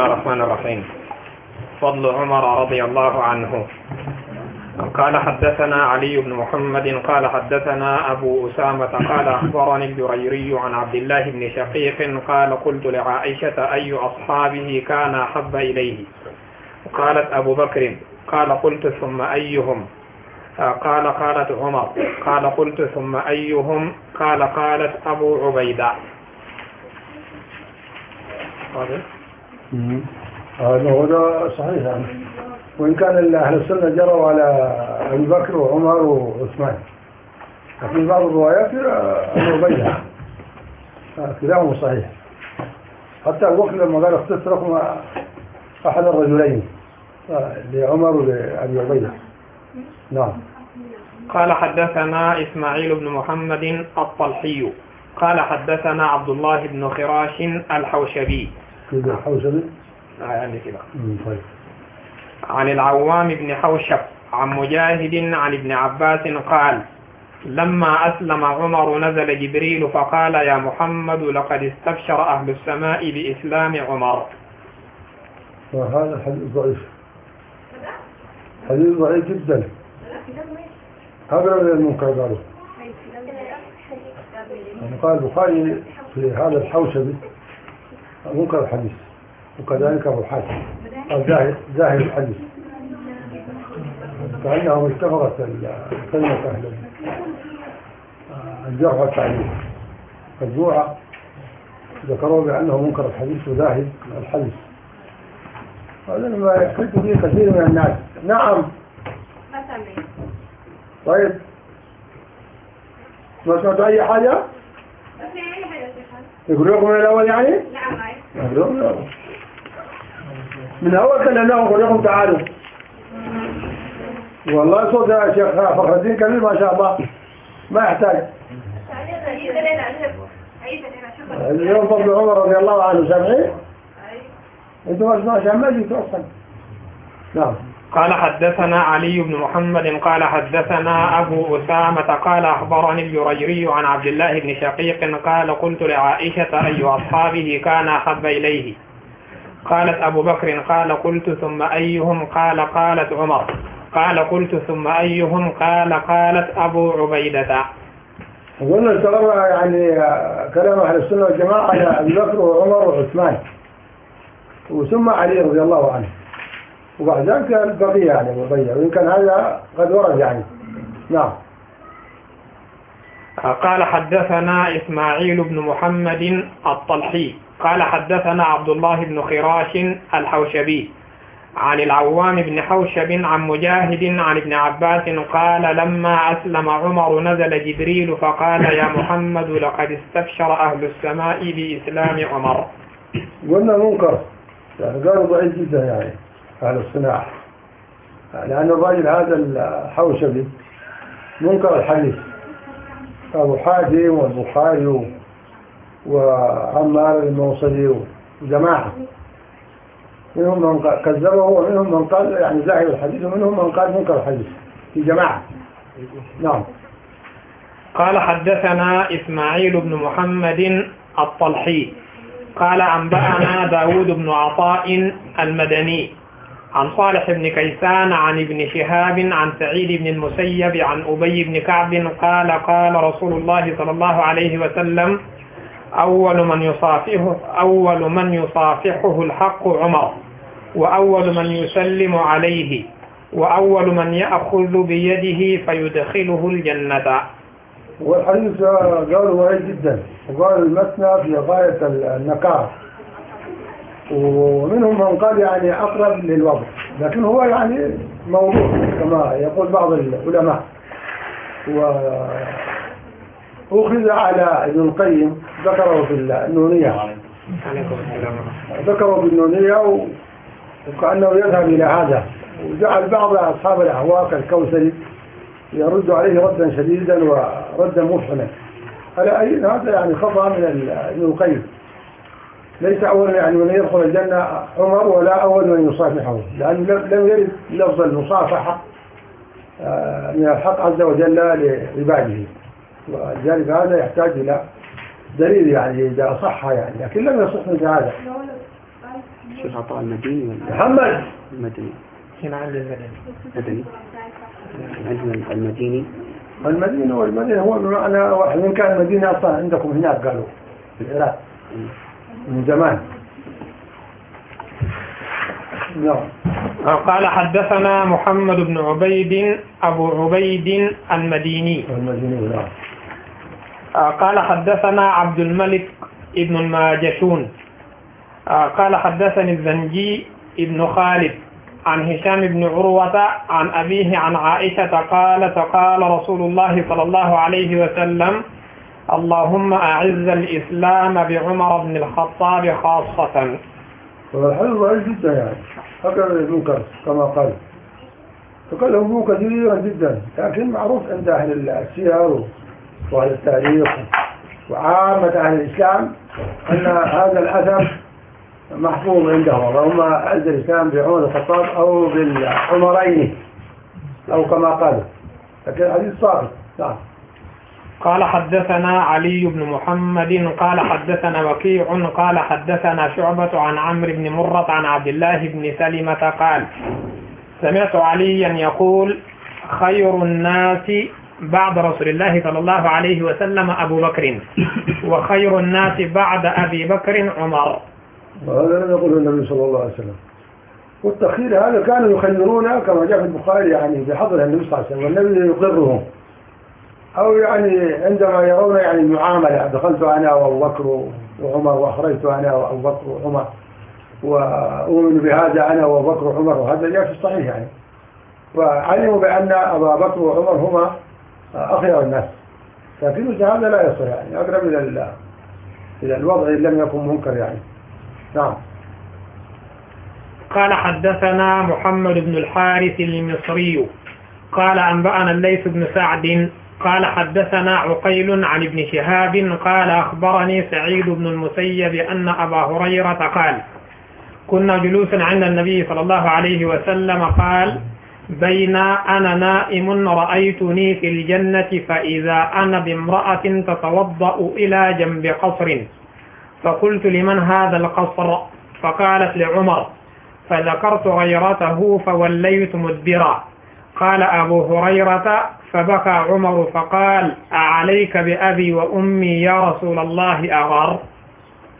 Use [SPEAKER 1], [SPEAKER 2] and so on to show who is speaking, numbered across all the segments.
[SPEAKER 1] الله الرحمن الرحيم. فضل عمر رضي الله عنه. قال حدثنا علي بن محمد قال حدثنا أبو أسامة قال أخبرني الجريري عن عبد الله بن شقيق قال قلت لعائشة أي أصحابه كان أحب إليه؟ قالت أبو بكر قال قلت ثم أيهم؟ قال قالت عمر قال قلت ثم أيهم؟ قال قالت أبو عبيدة.
[SPEAKER 2] هذا هو صحيح. يعني وإن كان أهل السنة جروا على أبي بكر وعمر وعثمان. لكن بعض الروايات أبو عبيدة كلاهما صحيح. حتى أبو بكر لما قال اخترت رقم أحد الرجلين لعمر ولأبي عبيدة. نعم.
[SPEAKER 1] قال حدثنا إسماعيل بن محمد الطلحي. قال حدثنا عبد الله بن خراش الحوشبي. يعني كده.
[SPEAKER 2] طيب.
[SPEAKER 1] عن العوام بن حوشب عن مجاهد عن ابن عباس قال لما أسلم عمر نزل جبريل فقال يا محمد لقد استبشر أهل السماء بإسلام عمر.
[SPEAKER 2] وهذا الحديث ضعيف. حديث ضعيف جدا. هذا من المنكر قالوا. يعني قال البخاري في هذا الحوشبي منكر الحديث. وكذلك حاتم قال زاهد زاهد الحديث. اتفقت ال- كلمة أهل الجرح والتعديل مجموعة ذكروا بأنه منكر الحديث وزاهد الحديث. هذا ما يحتج به كثير من الناس. نعم. طيب. ما سمعت أي حاجة؟ من الأول يعني
[SPEAKER 3] نعم
[SPEAKER 2] من الأول من أول كلمناهم لكم تعالوا. والله صوت يا شيخ فخر الدين كبير ما شاء الله. ما يحتاج. اليوم فضل عمر رضي الله عنه سامعين؟ أنتم ما عشان ما جيتوا أصلا نعم.
[SPEAKER 1] قال حدثنا علي بن محمد قال حدثنا أبو أسامة قال أخبرني الجريري عن عبد الله بن شقيق قال قلت لعائشة أي أصحابه كان أحب إليه. قالت أبو بكر قال قلت ثم أيهم؟ قال قالت عمر. قال قلت ثم أيهم؟ قال قالت أبو عبيدة.
[SPEAKER 2] قلنا استغرب يعني كلام أهل السنة والجماعة على أبي بكر وعمر وعثمان. وثم علي رضي الله عنه. وبعد ذلك البقية يعني البقيه وإن كان هذا قد ورد يعني. نعم.
[SPEAKER 1] قال حدثنا إسماعيل بن محمد الطلحي. قال حدثنا عبد الله بن خراش الحوشبي عن العوام بن حوشب عن مجاهد عن ابن عباس قال لما أسلم عمر نزل جبريل فقال يا محمد لقد استبشر أهل السماء بإسلام عمر.
[SPEAKER 2] قلنا منكر. يعني قالوا ضعيف جدا يعني. أهل الصناعة. لأن الراجل هذا الحوشبي منكر الحديث. أبو حاتم والبخاري وعمار الموصلي وجماعة. منهم من كذبه ومنهم من قال يعني زاهد الحديث ومنهم من قال منكر الحديث. في جماعة. نعم.
[SPEAKER 1] قال حدثنا إسماعيل بن محمد الطلحي. قال أنبأنا داود بن عطاء المدني. عن صالح بن كيسان عن ابن شهاب عن سعيد بن المسيب عن أبي بن كعب قال قال رسول الله صلى الله عليه وسلم أول من يصافحه أول من يصافحه الحق عمر وأول من يسلم عليه وأول من يأخذ بيده فيدخله الجنة.
[SPEAKER 2] والحديث قالوا وعيد جدا وقال المثنى في غاية النكار ومنهم من قال يعني أقرب للوضع لكن هو يعني موضوع كما يقول بعض العلماء. وأخذ على ابن القيم ذكره في النونية. ذكره بالنونية و- وكأنه يذهب إلى هذا. وجعل بعض أصحاب الأهواء كالكوثري يرد عليه ردا شديدا وردا مفحما على أي هذا يعني خطأ من ابن القيم. ليس أول يعني من يدخل الجنة عمر ولا أول من يصافحه لأن لم لم يرد لفظ المصافحة آه، من الحق عز وجل لعباده. ولذلك هذا يحتاج إلى دليل يعني إذا صح يعني لكن لم يصح مثل هذا.
[SPEAKER 4] الشيخ عطاء المديني ولا؟
[SPEAKER 2] محمد.
[SPEAKER 4] المدني.
[SPEAKER 1] هنا عند المدني.
[SPEAKER 4] مدني. عندنا المديني.
[SPEAKER 2] المدينة والمدينة هو بمعنى واحد من كان المدينة أصلا عندكم هناك قالوا في العراق. من زمان. نعم.
[SPEAKER 1] قال حدثنا محمد بن عبيد أبو عبيد المديني.
[SPEAKER 2] المدينة نعم.
[SPEAKER 1] قال حدثنا عبد الملك ابن الماجشون. قال حدثني الزنجي ابن خالد عن هشام بن عروة عن أبيه عن عائشة قالت قال رسول الله صلى الله عليه وسلم اللهم أعز الإسلام بعمر بن الخطاب خاصة.
[SPEAKER 2] والحديث ضعيف جدا يعني. هكذا المنكر كما قال. منكر كثيرا جدا لكن معروف عند أهل السير وأهل التاريخ وعامة أهل الإسلام أن هذا الأثر محفوظ عندهم. اللهم أعز الإسلام بعمر الخطاب أو بالعمرين أو كما قالوا لكن الحديث صادق. نعم.
[SPEAKER 1] قال حدثنا علي بن محمد قال حدثنا وكيع قال حدثنا شعبة عن عمرو بن مرة عن عبد الله بن سلمة قال سمعت عليا يقول خير الناس بعد رسول الله صلى الله عليه وسلم أبو بكر وخير الناس بعد أبي بكر عمر.
[SPEAKER 2] وهذا لم يقوله النبي صلى الله عليه وسلم. والتخيير هذا كانوا يخيرون كما جاء في البخاري يعني بحضر النبي صلى الله عليه وسلم والنبي يقرهم. أو يعني عندما يرون يعني المعاملة دخلت أنا وأبو بكر وعمر وأخرجت أنا وأبو بكر وعمر وأؤمن بهذا أنا وأبو بكر وعمر وهذا جاء في الصحيح يعني. وعلموا بأن أبا بكر وعمر هما أخير الناس. لكن مثل هذا لا يصل يعني أقرب إلى إلى الوضع إن لم يكن منكر يعني. نعم.
[SPEAKER 1] قال حدثنا محمد بن الحارث المصري قال أنبأنا الليث بن سعد قال حدثنا عقيل عن ابن شهاب قال أخبرني سعيد بن المسيب أن أبا هريرة قال كنا جلوسا عند النبي صلى الله عليه وسلم قال بين أنا نائم رأيتني في الجنة فإذا أنا بامرأة تتوضأ إلى جنب قصر. فقلت لمن هذا القصر؟ فقالت لعمر فذكرت غيرته فوليت مدبرا. قال أبو هريرة فبكى عمر فقال أعليك بأبي وأمي يا رسول الله أغر؟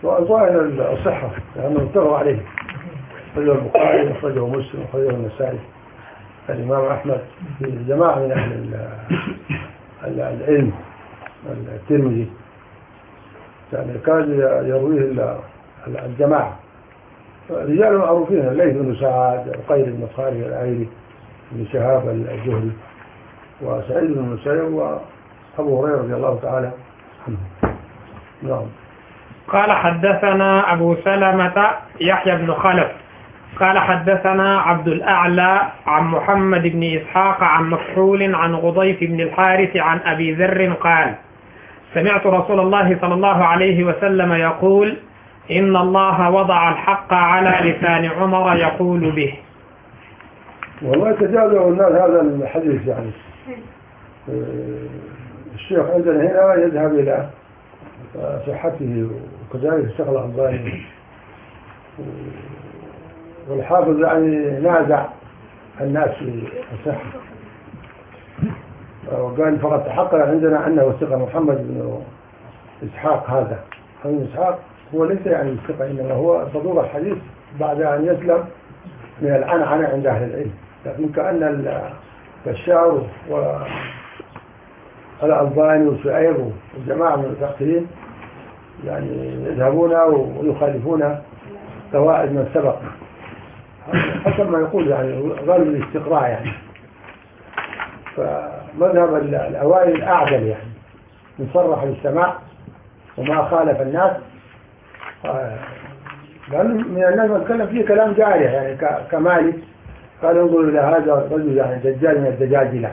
[SPEAKER 2] وظاهر الصحة لأنه اتفقوا عليه. أخرجه البخاري أخرجه مسلم أخرجه النسائي. الإمام أحمد جماعة من أهل ال- ال- العلم الترمذي. يعني كاد يرويه ال- الجماعة. رجال معروفين الليث بن سعد وقيل بن خالد العيري بن شهاب الجهري وسعيد بن المسيب وأبو هريرة رضي الله تعالى عنه. نعم.
[SPEAKER 1] قال حدثنا أبو سلمة يحيى بن خلف. قال حدثنا عبد الأعلى عن محمد بن إسحاق عن مكحول عن غضيف بن الحارث عن أبي ذر قال سمعت رسول الله صلى الله عليه وسلم يقول إن الله وضع الحق على لسان عمر يقول به.
[SPEAKER 2] والله تجاوزوا الناس هذا الحديث يعني. الشيخ عندنا هنا يذهب إلى صحته وكذلك الشيخ الألباني والحافظ يعني نازع الناس في الصحة. وقال فقد تحقق عندنا أنه ثقة محمد بن إسحاق هذا. محمد بن إسحاق هو ليس يعني ثقة إنما هو صدور الحديث بعد أن يسلم من العنعنة عند أهل العلم. لكن كأن ال- البشار والألباني وشعيب والجماعة من المتأخرين يعني يذهبون ويخالفون قواعد من سبق حسب ما يقول يعني غالب الاستقراء يعني. فمذهب ال- الأوائل الأعدل يعني. مصرح بالسماع وما خالف الناس. لأنه من الناس من تكلم فيه كلام جارح يعني كمالك. قال انظروا إلى هذا الرجل يعني دجال من الدجاجلة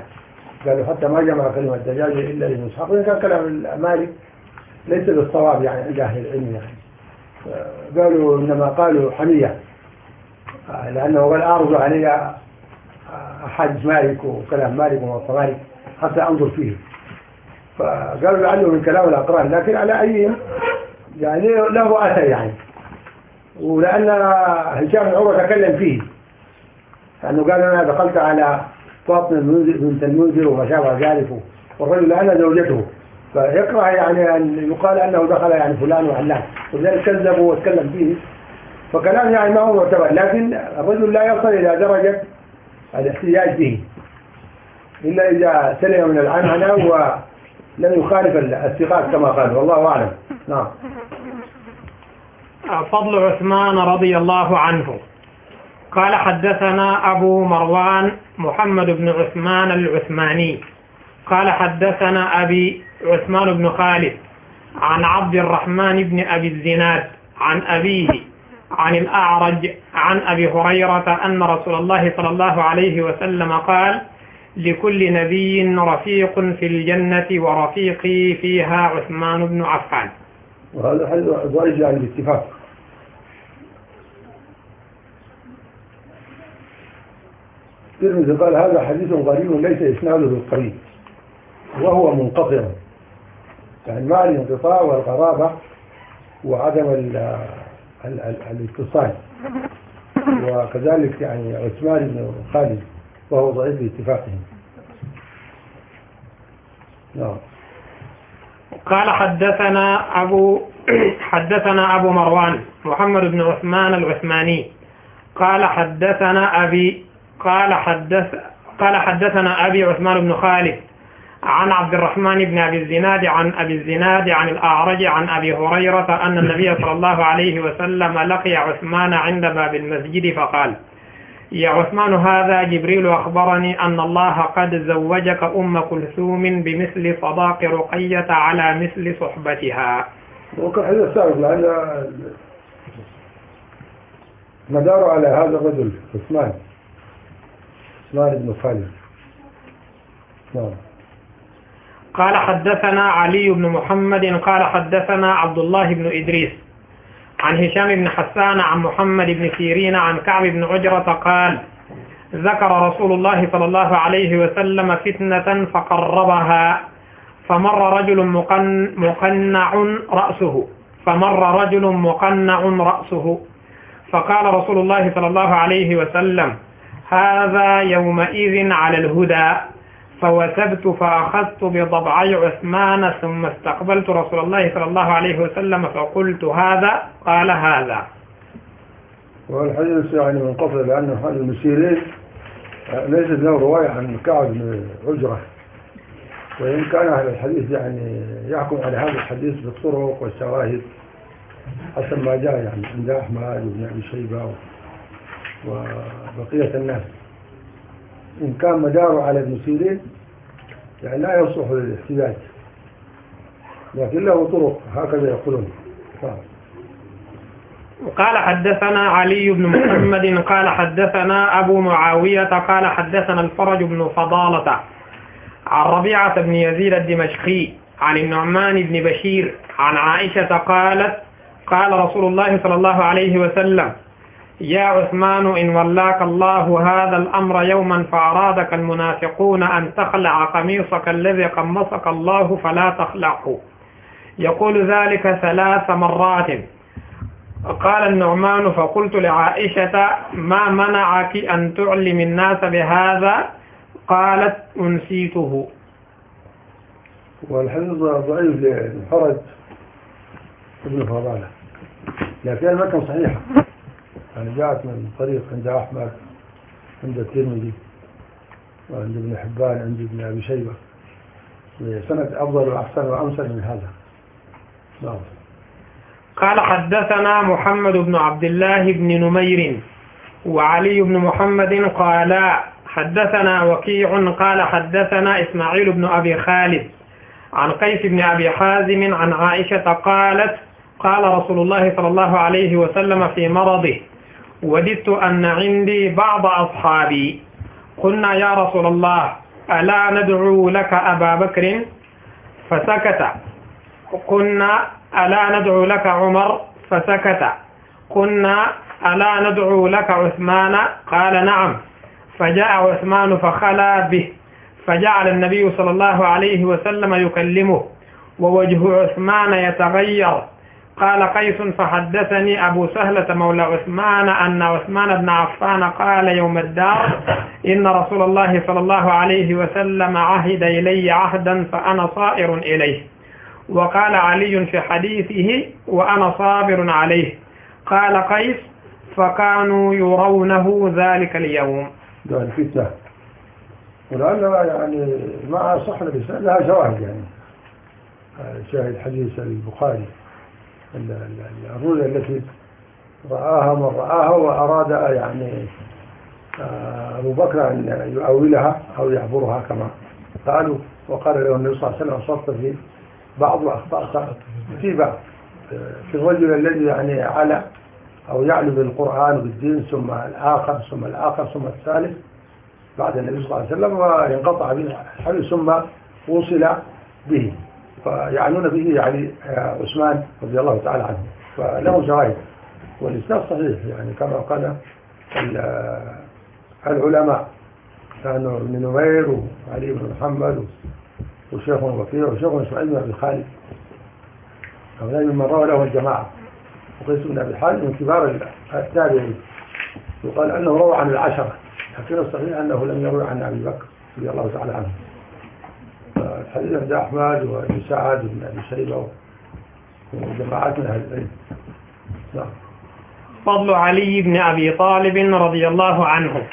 [SPEAKER 2] قالوا حتى ما جمع كلمة دجاجلة إلا إسحاق وإن كان كلام مالك ليس بالصواب يعني عند أهل العلم يعني. قالوا إنما قالوا حمية. آه، لأنه قال أعرض علي أحاديث مالك وكلام مالك وموطى مالك حتى أنظر فيه. فقالوا لعله من كلام الأقران لكن على أي يعني له أثر يعني. ولأن هشام بن تكلم فيه. لأنه قال أنا دخلت على فاطمة بنت المنذر وما شابه ذلك والرجل أنا زوجته. فيكره يعني أن يقال أنه دخل يعني فلان وعلان. ولذلك كذبه واتكلم فيه. فكلام يعني ما هو معتبر. لكن الرجل لا يصل إلى درجة الاحتجاج به. إلا إذا سلم من العنعنة ولم يخالف الثقات كما قال. والله أعلم. نعم.
[SPEAKER 1] فضل عثمان رضي الله عنه. قال حدثنا أبو مروان محمد بن عثمان العثماني. قال حدثنا أبي عثمان بن خالد عن عبد الرحمن بن أبي الزناد عن أبيه عن الأعرج عن أبي هريرة أن رسول الله صلى الله عليه وسلم قال لكل نبي رفيق في الجنة ورفيقي فيها عثمان بن عفان.
[SPEAKER 2] وهذا حديث ضعيف يعني باتفاق الترمذي قال هذا حديث غريب ليس إسناده بالقريب وهو منقطع. يعني مع الانقطاع والغرابة وعدم ال ال ال الاتصال. وكذلك يعني عثمان بن خالد وهو ضعيف باتفاقهم نعم.
[SPEAKER 1] قال حدثنا أبو حدثنا أبو مروان محمد بن عثمان العثماني. قال حدثنا أبي قال حدث قال حدثنا أبي عثمان بن خالد عن عبد الرحمن بن أبي الزناد عن أبي الزناد عن الأعرج عن أبي هريرة أن النبي صلى الله عليه وسلم لقي عثمان عند باب المسجد فقال يا عثمان هذا جبريل أخبرني أن الله قد زوجك أم كلثوم بمثل صداق رقية على مثل صحبتها.
[SPEAKER 2] وكان حديث سابق لأن مداره على هذا الرجل عثمان. عثمان بن خالد نعم.
[SPEAKER 1] قال حدثنا علي بن محمد قال حدثنا عبد الله بن إدريس عن هشام بن حسان عن محمد بن سيرين عن كعب بن عجرة قال ذكر رسول الله صلى الله عليه وسلم فتنة فقربها فمر رجل مقن مقنع رأسه فمر رجل مقنع رأسه فقال رسول الله صلى الله عليه وسلم هذا يومئذ على الهدى فوثبت فأخذت بضبعي عثمان ثم استقبلت رسول الله صلى الله عليه وسلم فقلت هذا قال هذا.
[SPEAKER 2] والحديث يعني منقطع لأن هذا المسيرين ليست له رواية عن كعب بن عجرة. وإن كان أهل الحديث يعني يحكم على هذا الحديث بالطرق والشواهد حسب ما جاء يعني عند أحمد وابن أبي شيبة وبقية الناس. إن كان مداره على ابن سيرين يعني لا يصلح للاحتجاج. لكن له طرق هكذا يقولون. نعم.
[SPEAKER 1] قال حدثنا علي بن محمد قال حدثنا أبو معاوية قال حدثنا الفرج بن فضالة عن ربيعة بن يزيد الدمشقي عن النعمان بن بشير عن عائشة قالت قال رسول الله صلى الله عليه وسلم يا عثمان إن ولاك الله هذا الأمر يوما فأرادك المنافقون أن تخلع قميصك الذي قمصك الله فلا تخلعه. يقول ذلك ثلاث مرات. قال النعمان فقلت لعائشة ما منعك أن تعلم الناس بهذا؟ قالت أنسيته.
[SPEAKER 2] والحديث ضعيف للفرج ابن فضالة لكن المكان صحيحة. يعني جاءت من طريق عند أحمد عند الترمذي وعند ابن حبان عند ابن أبي شيبة. سند أفضل وأحسن وأمثل من هذا. نعم.
[SPEAKER 1] قال حدثنا محمد بن عبد الله بن نمير وعلي بن محمد قالا حدثنا وكيع قال حدثنا إسماعيل بن أبي خالد عن قيس بن أبي حازم عن عائشة قالت قال رسول الله صلى الله عليه وسلم في مرضه. وددت أن عندي بعض أصحابي. قلنا يا رسول الله ألا ندعو لك أبا بكر؟ فسكت. قلنا ألا ندعو لك عمر؟ فسكت. قلنا ألا ندعو لك عثمان؟ قال نعم. فجاء عثمان فخلا به. فجعل النبي صلى الله عليه وسلم يكلمه ووجه عثمان يتغير. قال قيس فحدثني أبو سهلة مولى عثمان أن عثمان بن عفان قال يوم الدار إن رسول الله صلى الله عليه وسلم عهد إلي عهدا فأنا صائر إليه. وقال علي في حديثه وأنا صابر عليه. قال قيس فكانوا يرونه ذلك اليوم.
[SPEAKER 2] ده الفتنة ولعلها يعني مع الإسلام لها شواهد يعني. آه، شاهد حديث البخاري. ال- ال- الرؤيا التي رآها من رآها وأراد يعني آه، أبو بكر أن يؤولها أو يعبرها كما قالوا. وقال له النبي صلى الله عليه وسلم أصبت في بعض وأخطأت في بعض في الرجل الذي يعني على أو يعلو بالقرآن وبالدين ثم الآخر ثم الآخر ثم الثالث بعد النبي صلى الله عليه وسلم وينقطع به الحديث ثم وصل به. فيعنون به يعني آه، عثمان رضي الله تعالى عنه. فله شواهد والإسناد صحيح يعني كما قال ال- آه، العلماء كانوا ابن نمير وعلي بن محمد وشيخ وكيع وشيخ إسماعيل بن أبي خالد. هؤلاء ممن روى له الجماعة. وقيس بن أبي خالد من كبار التابعين. يقال أنه روى عن العشرة لكن الصحيح أنه لم يروي عن أبي بكر رضي الله تعالى عنه. الحديث عند أحمد وابن سعد وابن أبي شيبة وجماعات من أهل العلم. نعم.
[SPEAKER 1] فضل علي بن أبي طالب رضي الله عنه.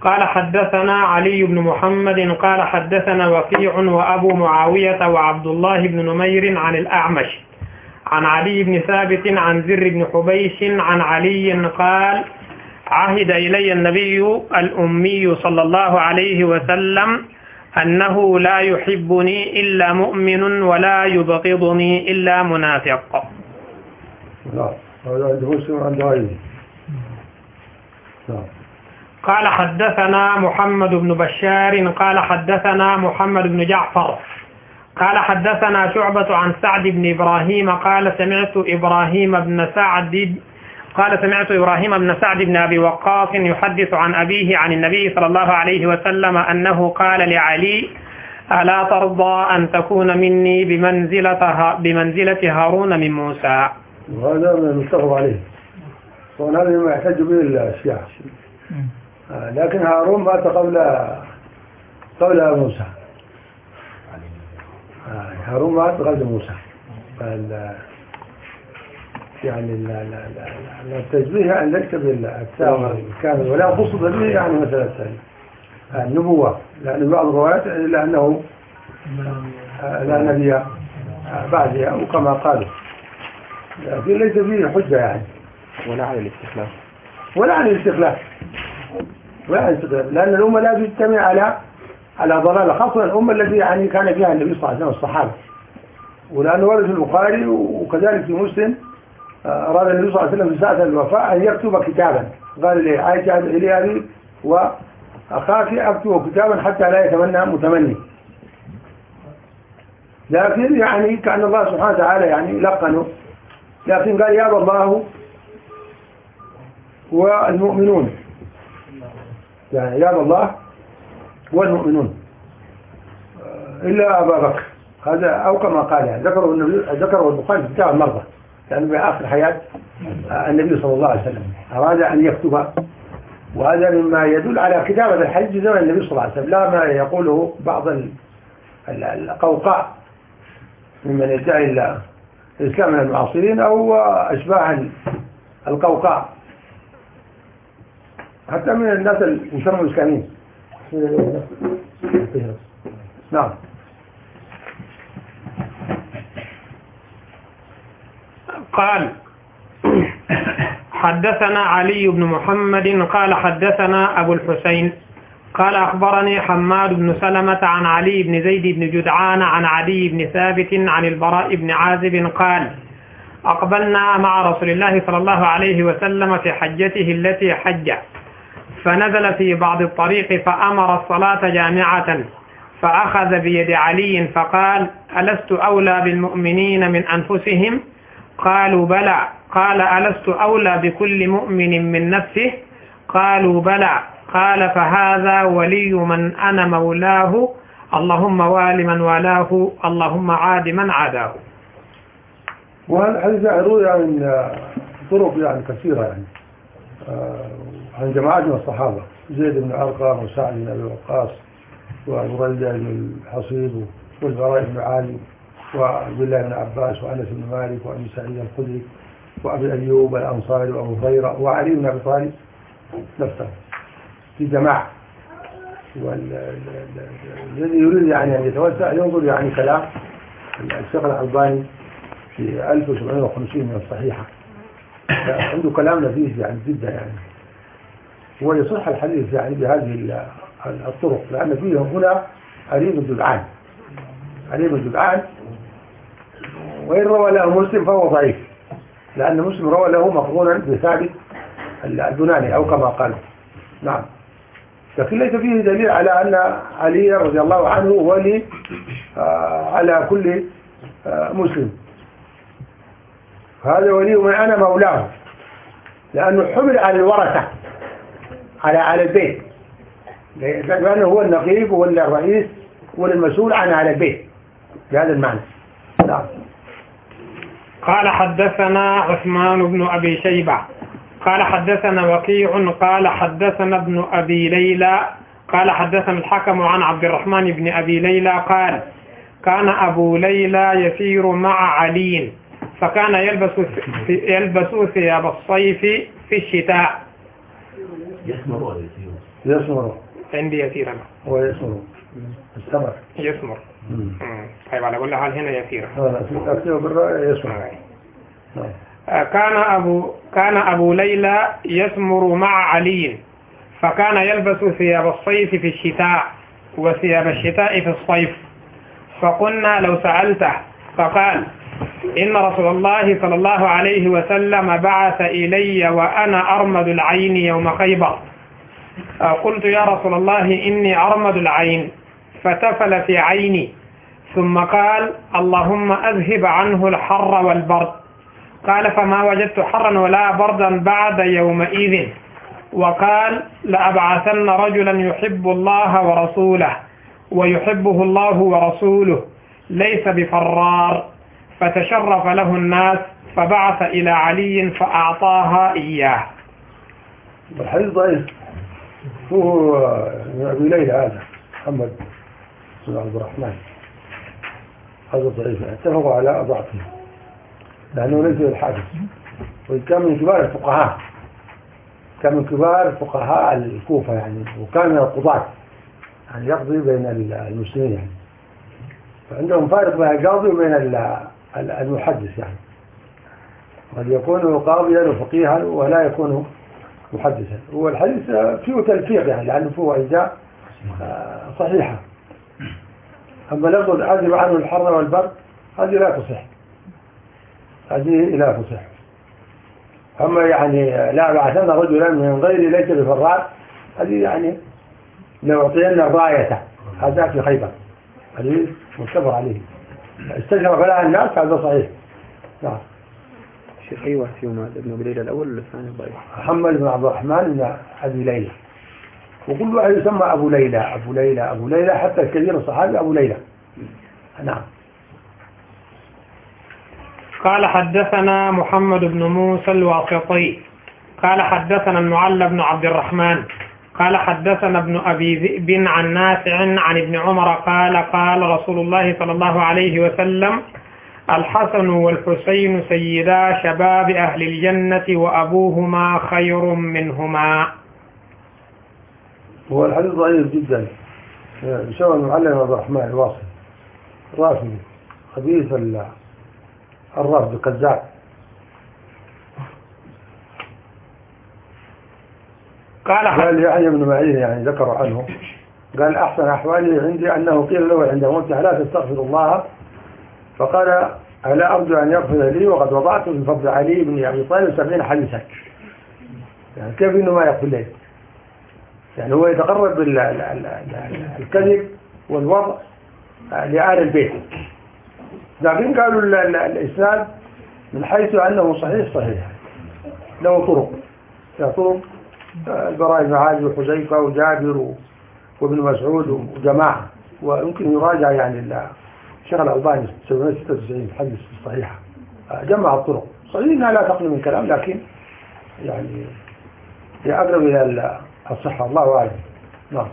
[SPEAKER 1] قال حدثنا علي بن محمد قال حدثنا وكيع وأبو معاوية وعبد الله بن نمير عن الأعمش. عن علي بن ثابت عن زر بن حبيش عن علي قال عهد إلي النبي الأمي صلى الله عليه وسلم أنه لا يحبني إلا مؤمن ولا يبغضني إلا منافق.
[SPEAKER 2] نعم.
[SPEAKER 1] قال حدثنا محمد بن بشار قال حدثنا محمد بن جعفر قال حدثنا شعبة عن سعد بن إبراهيم قال سمعت إبراهيم بن سعد قال سمعت إبراهيم بن سعد بن أبي وقاص يحدث عن أبيه عن النبي صلى الله عليه وسلم أنه قال لعلي ألا ترضى أن تكون مني بمنزلة بمنزلة هارون من موسى؟
[SPEAKER 2] وهذا من المتفق عليه. طبعا هذا مما يحتج به الشيعة لكن هارون مات قبل قبل موسى. آه، هارون مات قبل موسى. يعني ال- ال- ال- ال- التشبيه يعني ليس بالتام الكامل ولا قصد به يعني مثلا. النبوة لأن بعض الروايات إلا أنه آه، لا نبي آه، بعدها وكما قالوا. لكن ليس فيه حجة يعني.
[SPEAKER 4] ولا على الاستخلاف
[SPEAKER 2] ولا عن الاستخلاف ولا عن الاستخلاف لأن الأمة لا تجتمع على على ضلالة خاصة الأمة التي يعني كان فيها النبي صلى الله عليه وسلم والصحابة ولأنه ورد في البخاري وكذلك في مسلم أراد النبي صلى الله عليه وسلم في ساعة الوفاة أن يكتب كتابا. قال لي عائشة إلي وأخاك أكتب كتابا حتى لا يتمنى متمني. لكن يعني كأن الله سبحانه وتعالى يعني لقنه. لكن قال يا الله والمؤمنون. يعني يا الله والمؤمنون. إلا أبا بكر. هذا أو كما قال يعني ذكره ذكره البخاري في كتاب المرضى. في آخر حياة النبي صلى الله عليه وسلم. أراد أن يكتب وهذا مما يدل على كتابة الحج في زمن النبي صلى الله عليه وسلم. لا ما يقوله بعض ال- ال- القوقاء ممن يدعي ال- الإسلام من المعاصرين أو أشباه ال- القوقاء حتى من الناس الإسلاميين نعم.
[SPEAKER 1] قال حدثنا علي بن محمد قال حدثنا أبو الحسين قال أخبرني حماد بن سلمة عن علي بن زيد بن جدعان عن علي بن ثابت عن البراء بن عازب قال أقبلنا مع رسول الله صلى الله عليه وسلم في حجته التي حج. فنزل في بعض الطريق فأمر الصلاة جامعة. فأخذ بيد علي فقال ألست أولى بالمؤمنين من أنفسهم؟ قالوا بلى. قال ألست أولى بكل مؤمن من نفسه؟ قالوا بلى. قال فهذا ولي من أنا مولاه. اللهم وال من والاه. اللهم عاد من عاداه.
[SPEAKER 2] وهذا الحديث يعني روي آه، طرق يعني كثيرة يعني؟ آه، عن جماعات من الصحابة زيد بن أرقم وسعد بن أبي وقاص وبريدة بن الحصيب والبراء بن عالي وعبد الله بن عباس وأنس بن مالك وأبي سعيد الخدري وأبي أيوب الأنصاري وأبو هريرة وعلي بن أبي طالب نفسه. في جماعة. والذي يريد يعني أن يتوسع ينظر يعني كلام الشيخ الألباني في 1750 من الصحيحة. عنده كلام لذيذ يعني جدا يعني. ويصح الحديث يعني بهذه الطرق لأن فيه هنا قريب الجدعان. قريب الجدعان. وإن روى له مسلم فهو ضعيف. لأن مسلم روى له مقرونا بثابت البناني أو كما قال نعم. لكن ليس فيه دليل على أن علي رضي الله عنه ولي آه، على كل آه، مسلم. هذا ولي من أنا مولاه. لأنه حمل على الورثة على على البيت. لأنه هو النقيب ولا الرئيس ولا المسؤول عن على البيت. بهذا المعنى. نعم.
[SPEAKER 1] قال حدثنا عثمان بن أبي شيبة. قال حدثنا وكيع قال حدثنا ابن أبي ليلى. قال حدثنا الحكم عن عبد الرحمن بن أبي ليلى. قال كان أبو ليلى يسير مع علي فكان يلبس يلبس ثياب الصيف في الشتاء.
[SPEAKER 5] يسمر ولا يسير؟
[SPEAKER 2] يسمر.
[SPEAKER 1] عندي يسيرا
[SPEAKER 2] هو يسمر. السمر
[SPEAKER 1] يسمر. طيب على كل حال هنا
[SPEAKER 2] في أكثر بالرأي يسمر نعم
[SPEAKER 1] كان أبو كان أبو ليلى يسمر مع علي فكان يلبس ثياب الصيف في الشتاء وثياب الشتاء في الصيف. فقلنا لو سألته فقال إن رسول الله صلى الله عليه وسلم بعث إلي وأنا أرمد العين يوم خيبر. قلت يا رسول الله إني أرمد العين. فتفل في عيني. ثم قال اللهم أذهب عنه الحر والبرد. قال فما وجدت حرا ولا بردا بعد يومئذ. وقال لأبعثن رجلا يحب الله ورسوله ويحبه الله ورسوله ليس بفرار. فتشرف له الناس فبعث إلى علي فأعطاها إياه.
[SPEAKER 2] الحديث ضعيف. هو من أبي ليلى هذا محمد. بن عبد الرحمن. هذا ضعيف. اتفقوا على ضعفه لأنه ليس بالحادث وإن كان من كبار الفقهاء. كان من كبار فقهاء الكوفة يعني. وكان من القضاة. يعني يقضي بين المسلمين يعني. فعندهم فارق بين القاضي وبين ال- ال- المحدث يعني. قد يكون قاضيا وفقيها ولا يكون محدثا. والحديث فيه تلفيق يعني. لأنه فيه أجزاء آه، صحيحة. أما لفظ أذب عنه الحر والبرد هذه لا تصح. هذه لا تصح. أما يعني لا بعثنا رجلا من غير ليس بفرار هذه يعني لو أعطينا الراية هذا في خيبر. حديث متفق عليه. استشرف لها الناس هذا صحيح. نعم.
[SPEAKER 4] شيخ أيوة فيهم هذا ابن أبي ليلى الأول ولا الثاني ضعيف
[SPEAKER 2] محمد بن عبد الرحمن بن أبي ليلى. وكل واحد يسمى أبو ليلى أبو ليلى أبو ليلى حتى الكبير الصحابي أبو ليلى. نعم.
[SPEAKER 1] قال حدثنا محمد بن موسى الواسطي قال حدثنا المعلى بن عبد الرحمن. قال حدثنا ابن أبي ذئب عن نافع عن ابن عمر قال قال رسول الله صلى الله عليه وسلم الحسن والحسين سيدا شباب أهل الجنة وأبوهما خير منهما.
[SPEAKER 2] هو الحديث ضعيف جدا. بسبب المعلم عبد الرحمن الواصل. رافضي. خبيث ال- الرافض الكذاب
[SPEAKER 1] قال
[SPEAKER 2] قال يحيى بن معين يعني ذكر عنه. قال أحسن أحوالي عندي أنه قيل له عند موته لا تستغفر الله؟ فقال ألا أرجو أن يغفر لي وقد وضعت في فضل علي بن أبي طالب سبعين حديثا. يعني كيف إنه ما يغفر لي؟ يعني هو يتقرب بالكذب والوضع لآل البيت. لكن قالوا ال- ال- الإسناد من حيث أنه صحيح صحيح. له طرق. له طرق. البراء بن عازب وحذيفة وجابر وابن مسعود وجماعة. ويمكن يراجع يعني ال- الشيخ الألباني 796 حديث الصحيحة جمع الطرق. صحيح إنها لا تقل من كلام لكن يعني هي أقرب إلى الصحة. الله أعلم. نعم.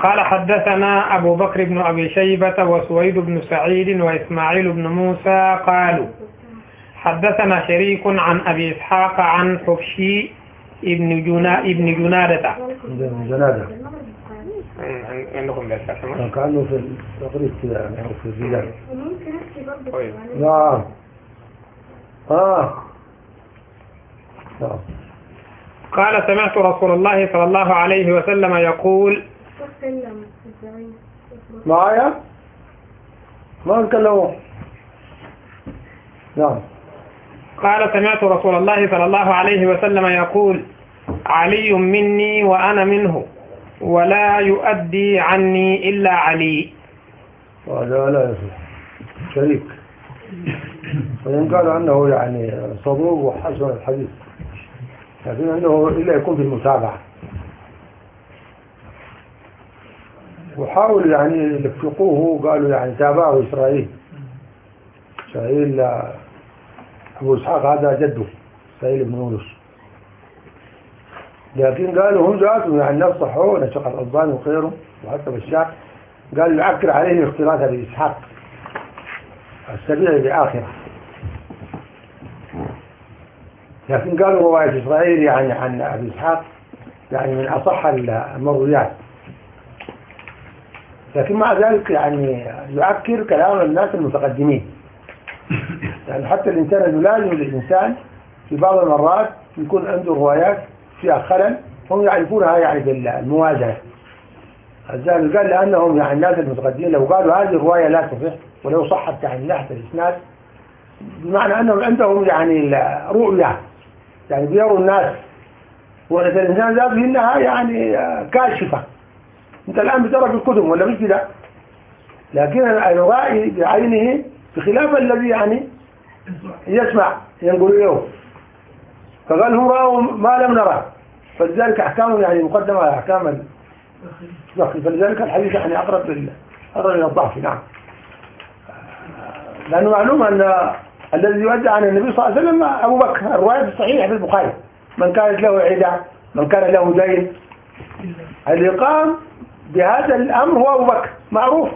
[SPEAKER 1] قال حدثنا أبو بكر بن أبي شيبة وسويد بن سعيد وإسماعيل بن موسى قالوا حدثنا شريك عن أبي إسحاق عن حفشي ابن جنا ابن جنادة.
[SPEAKER 2] جنازه
[SPEAKER 1] عندكم بس
[SPEAKER 2] كان كأنه في التقريب كده يعني أو في
[SPEAKER 3] احكي برضه
[SPEAKER 1] طيب.
[SPEAKER 2] نعم آه. نعم.
[SPEAKER 1] قال سمعت رسول الله صلى الله عليه وسلم يقول
[SPEAKER 2] معايا؟ ما نتكلموا نعم.
[SPEAKER 1] قال سمعت رسول الله صلى الله عليه وسلم يقول علي مني وأنا منه ولا يؤدي عني إلا علي.
[SPEAKER 2] وهذا لا يصح. شريك. وإن قالوا أنه يعني صدوق وحسن الحديث. لكن أنه إلا يكون في المتابعة. وحاولوا يعني يلفقوه قالوا يعني تابعه إسرائيل. إسرائيل أبو إسحاق هذا جده إسرائيل بن يونس. لكن قالوا هم ذاتهم يعني نصحوا نشق الألباني وغيره وحتى بشار قال يعكر عليه الاختلاط بإسحاق السبيل بآخرة لكن قالوا رواية إسرائيل يعني عن أبي إسحاق يعني من أصح المرويات لكن مع ذلك يعني يعكر كلام الناس المتقدمين. يعني حتى الإنسان يلازم الإنسان في بعض المرات يكون عنده روايات فيها خلل هم يعرفونها يعني بالموازنة الزهري قال لأنهم يعني الناس المتقدمين لو قالوا هذه الرواية لا تصح ولو صحت يعني ناحية الإسناد بمعنى أنهم عندهم يعني رؤية يعني بيروا الناس. ولد الإنسان ذاته إنها يعني كاشفة. أنت الآن بترى في الكتب ولا مش كده؟ لكن الرائي بعينه بخلاف الذي يعني يسمع ينقل له فقال هم رأوا ما لم نرى. فلذلك أحكامهم يعني مقدمة على أحكام الضخم فلذلك الحديث يعني أقرب لل... أقرب إلى الضعف نعم. لأنه معلوم أن الذي يؤدى عن النبي صلى الله عليه وسلم أبو بكر. الرواية الصحيحة في البخاري. من كانت له عدة من كان له دين اللي قام بهذا الأمر هو أبو بكر معروف.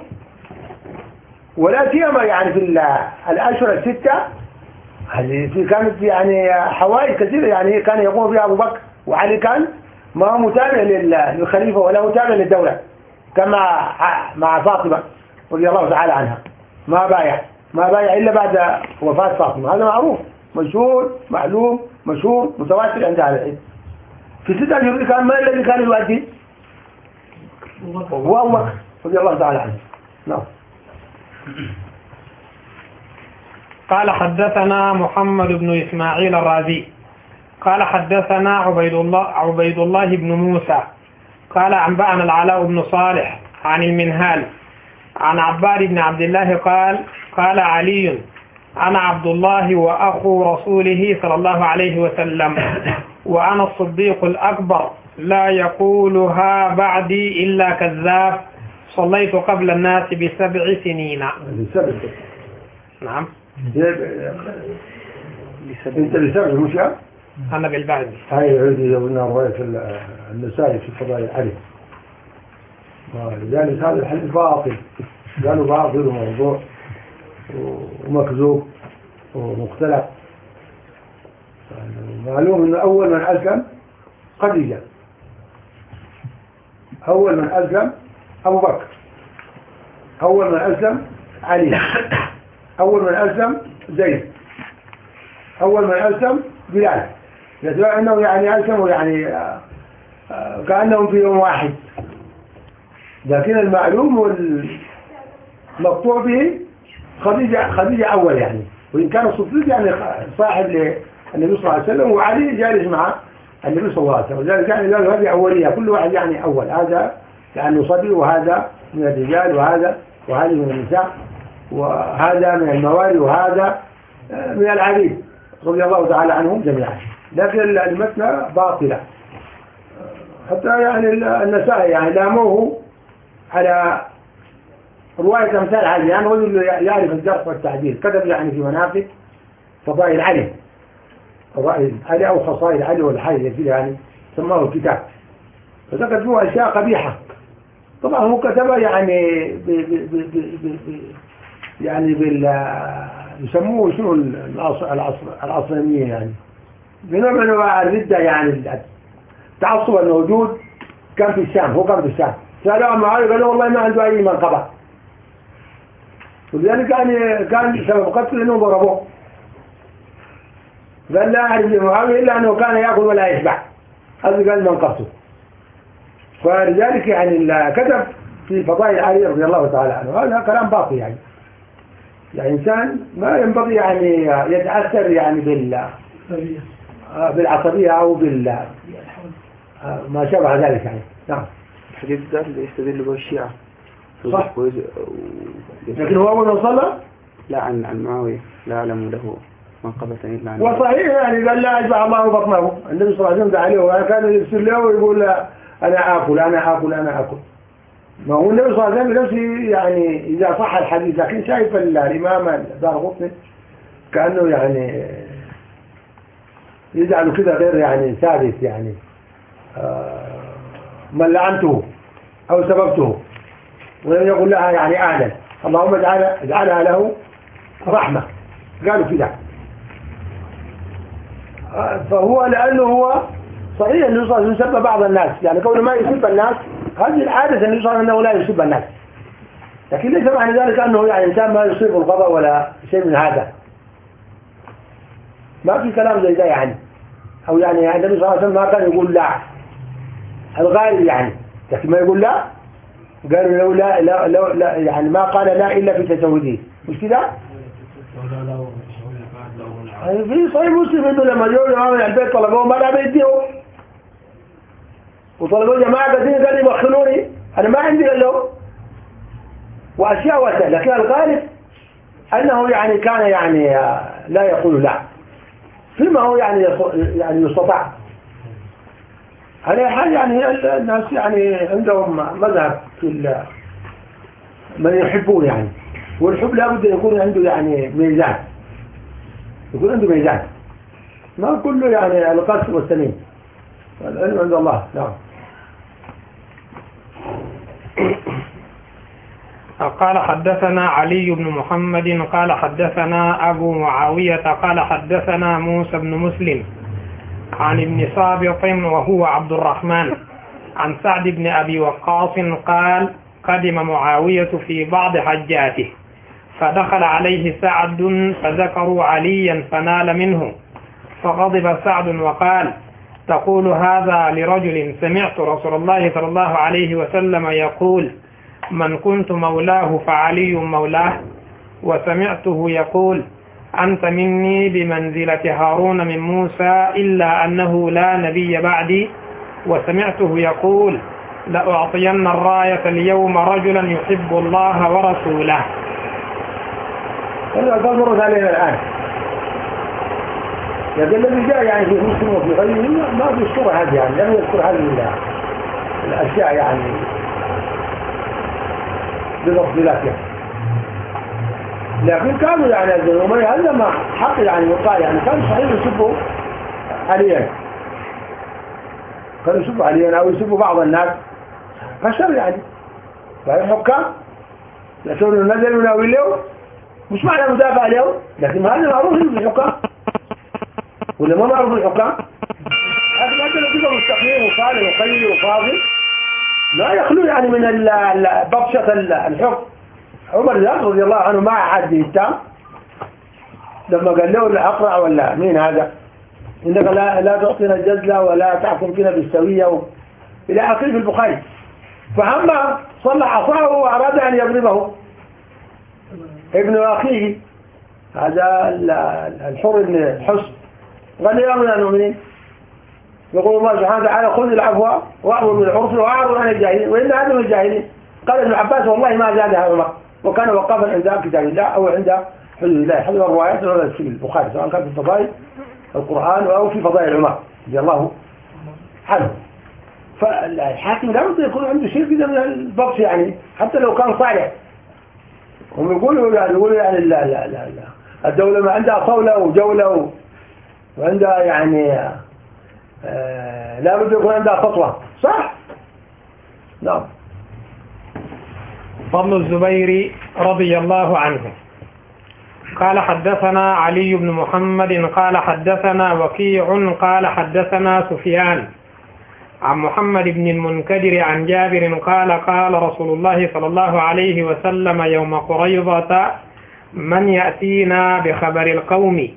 [SPEAKER 2] ولا سيما يعني في الأشهر الستة هذه كانت يعني حوائج كثيرة يعني كان يقوم بها أبو بكر. وعلي كان ما هو متابع للخليفة ولا متابع للدولة. كما مع فاطمة رضي الله تعالى عنها. ما بايع. ما بايع إلا بعد وفاة فاطمة. هذا معروف. مشهور معلوم مشهور متواتر عند أهل العلم. في ستة أشهر كان ما الذي كان يؤدي. هو أبو بكر رضي الله تعالى عنه. نعم.
[SPEAKER 1] قال حدثنا محمد بن إسماعيل الرازي. قال حدثنا عبيد الله عبيد الله بن موسى. قال أنبأنا العلاء بن صالح عن المنهال. عن عباد بن عبد الله قال قال علي أنا عبد الله وأخو رسوله صلى الله عليه وسلم وأنا الصديق الأكبر. لا يقولها بعدي إلا كذاب. صليت قبل الناس بسبع سنين.
[SPEAKER 2] لسبب
[SPEAKER 1] نعم.
[SPEAKER 2] أنت لسبب مش؟
[SPEAKER 1] أنا بالبعد.
[SPEAKER 2] هاي عندي قلنا رواية النسائي في فضائل علي. لذلك هذا الحديث باطل. قالوا باطل وموضوع ومكذوب ومختلف. معلوم إنه أول من أسلم خديجة. أول من أسلم أبو بكر. أول من أسلم علي. أول من أسلم زيد. أول من أسلم بلال. يدعو إنه يعني اسلموا يعني آه، آه، كأنهم في يوم واحد. لكن المعلوم والمقطوع به خديجة خديجة أول يعني. وإن كان الصديق يعني صاحب للنبي صلى الله عليه وسلم وعلي جالس مع النبي صلى الله عليه وسلم. ولذلك يعني قالوا هذه أولية كل واحد يعني أول. هذا يعني صديق وهذا من الرجال وهذا وهذه من النساء وهذا من الموالي وهذا من العبيد رضي الله تعالى عنهم جميعا. لكن المثنى باطلة. حتى يعني النسائي يعني لاموه على رواية أمثال هذه يعني رجل يعرف الجرح والتعديل كتب يعني في مناقب فضائل علي. فضائل علي أو خصائل علي كده يعني سماه الكتاب فذكر فيه أشياء قبيحة. طبعا هو كتبها يعني ب ب ب ب ب يعني بال يسموه شنو العصر العصر العصرانية يعني. بنوع من أنواع الردة يعني التعصب الموجود كان في الشام هو كان في الشام. سألوا معاوية قالوا والله ما عنده أي منقبة. ولذلك كان كان سبب قتل إنه ضربوه قال لا أعرف لمعاوية إلا أنه كان يأكل ولا يشبع. هذا قال منقبته فلذلك يعني كتب في فضائل علي رضي الله تعالى عنه. هذا كلام باطل يعني. يعني إنسان ما ينبغي يعني يتأثر يعني بال آه، بالعصبية أو بال آه، ما شابه ذلك يعني. نعم.
[SPEAKER 4] الحديث ذات يستدل به الشيعة.
[SPEAKER 2] صح. لكن هو أول ما صلى؟
[SPEAKER 4] لا عن عن معاوية. لا أعلم له منقبة إلا عن
[SPEAKER 2] وصحيح يعني قال لا أشبع الله بطنه. النبي صلى الله عليه وسلم له. وكان يرسل له ويقول له أنا آكل أنا آكل أنا آكل. ما هو النبي صلى الله عليه وسلم بنفسه يعني إذا صح الحديث لكن شايف ال- الإمام دار قطني كأنه يعني يجعله كده غير يعني ثابت يعني آه، من لعنته أو سببته. ولم يقل لها يعني أهلا اللهم اجعل اجعلها له رحمة. قالوا آه، فهو لأنه هو صحيح أنه صلى الله عليه وسلم يسب بعض الناس. يعني كونه ما يسب الناس هذه العادة أنه صلى الله عليه وسلم أنه لا يسب الناس. لكن ليس معنى ذلك أنه يعني إنسان ما يصيب الغضب ولا شيء من هذا. ما في كلام زي ده يعني. أو يعني النبي صلى الله عليه وسلم ما كان يقول لا. الغالب يعني. لكن ما يقول لا قالوا لو لا, لا, لا, لا يعني ما قال لا إلا في تزوجه مش كده؟ في صحيح مسلم إنه لما جاءوا الامام البيت طلبوه ما لا بيديه. وطلبوا جماعة كثير قال يبخلوني أنا ما عندي إلا له. وأشياء واسعة. لكن الغالب أنه يعني كان يعني لا يقول لا. فيما هو يعني يعني يستطاع. على حال يعني ال- الناس يعني عندهم مذهب في من يحبون يعني. والحب لابد يكون عنده يعني ميزان. يكون عنده ميزان. ما كله يعني القصر والسمين العلم عند الله. نعم.
[SPEAKER 1] قال حدثنا علي بن محمد قال حدثنا أبو معاوية قال حدثنا موسى بن مسلم. عن ابن صابط وهو عبد الرحمن. عن سعد بن أبي وقاص قال قدم معاوية في بعض حجاته فدخل عليه سعد فذكروا عليا فنال منه. فغضب سعد وقال تقول هذا لرجل سمعت رسول الله صلى الله عليه وسلم يقول من كنت مولاه فعلي مولاه وسمعته يقول أنت مني بمنزلة هارون من موسى إلا أنه لا نبي بعدي. وسمعته يقول لأعطين الراية اليوم رجلا يحب الله ورسوله.
[SPEAKER 2] مرت علينا الآن. لكن الذي جاء يعني في مسلم وفي غيره ما- بيذكر هذه يعني لم يذكر هذه ال- الأشياء يعني بتفضيلاتها لكن كانوا يعني الزلمية هذا ما حق يعني يقال يعني كانوا صحيح يسبوا عليا. كانوا يسبوا عليا أو يسبوا بعض الناس. فشر يعني. فهي حكام لكن نزل يناوي له مش معنى مدافع اليوم لكن هذا معروف في الحكام. ولا ما معروف الحكام؟ لكن هذا كده مستقيم وصالح وخير وفاضل لا يخلو يعني من بطشة ال- الحكم. عمر ذاك رضي الله عنه ما أحد يهتم. لما قال له الأقرع ولا مين هذا؟ إنك لا, لا تعطينا الجزلة ولا تحكم فينا بالسوية و... إلى آخره في البخاري. فأما صلى عصاه وأراد أن يضربه. ابن أخيه. هذا ال- الحر بن الحسن. قال له يا من المؤمنين. يقول الله سبحانه وتعالى خذ العفو وأمر بالعرف وأعرض عن الجاهلين. وإن هذا من الجاهلين. قال ابن عباس والله ما زادها عمر وكان وقافا عند كتاب الله أو عند حدود الله. حسب الروايات ولا في البخاري سواء كان في فضائل القرآن أو في فضائل عمر رضي الله عنه فالحاكم لابد يكون عنده شيء كده من البطش يعني حتى لو كان صالح. هم يقولوا يعني يقولوا يعني لا لا لا لا. الدولة ما عندها صولة وجولة وعندها يعني آه لا بد يكون عندها خطوة. صح؟ نعم.
[SPEAKER 1] فضل الزبير رضي الله عنه. قال حدثنا علي بن محمد قال حدثنا وكيع قال حدثنا سفيان. عن محمد بن المنكدر عن جابر قال قال رسول الله صلى الله عليه وسلم يوم قريضة من يأتينا بخبر القوم؟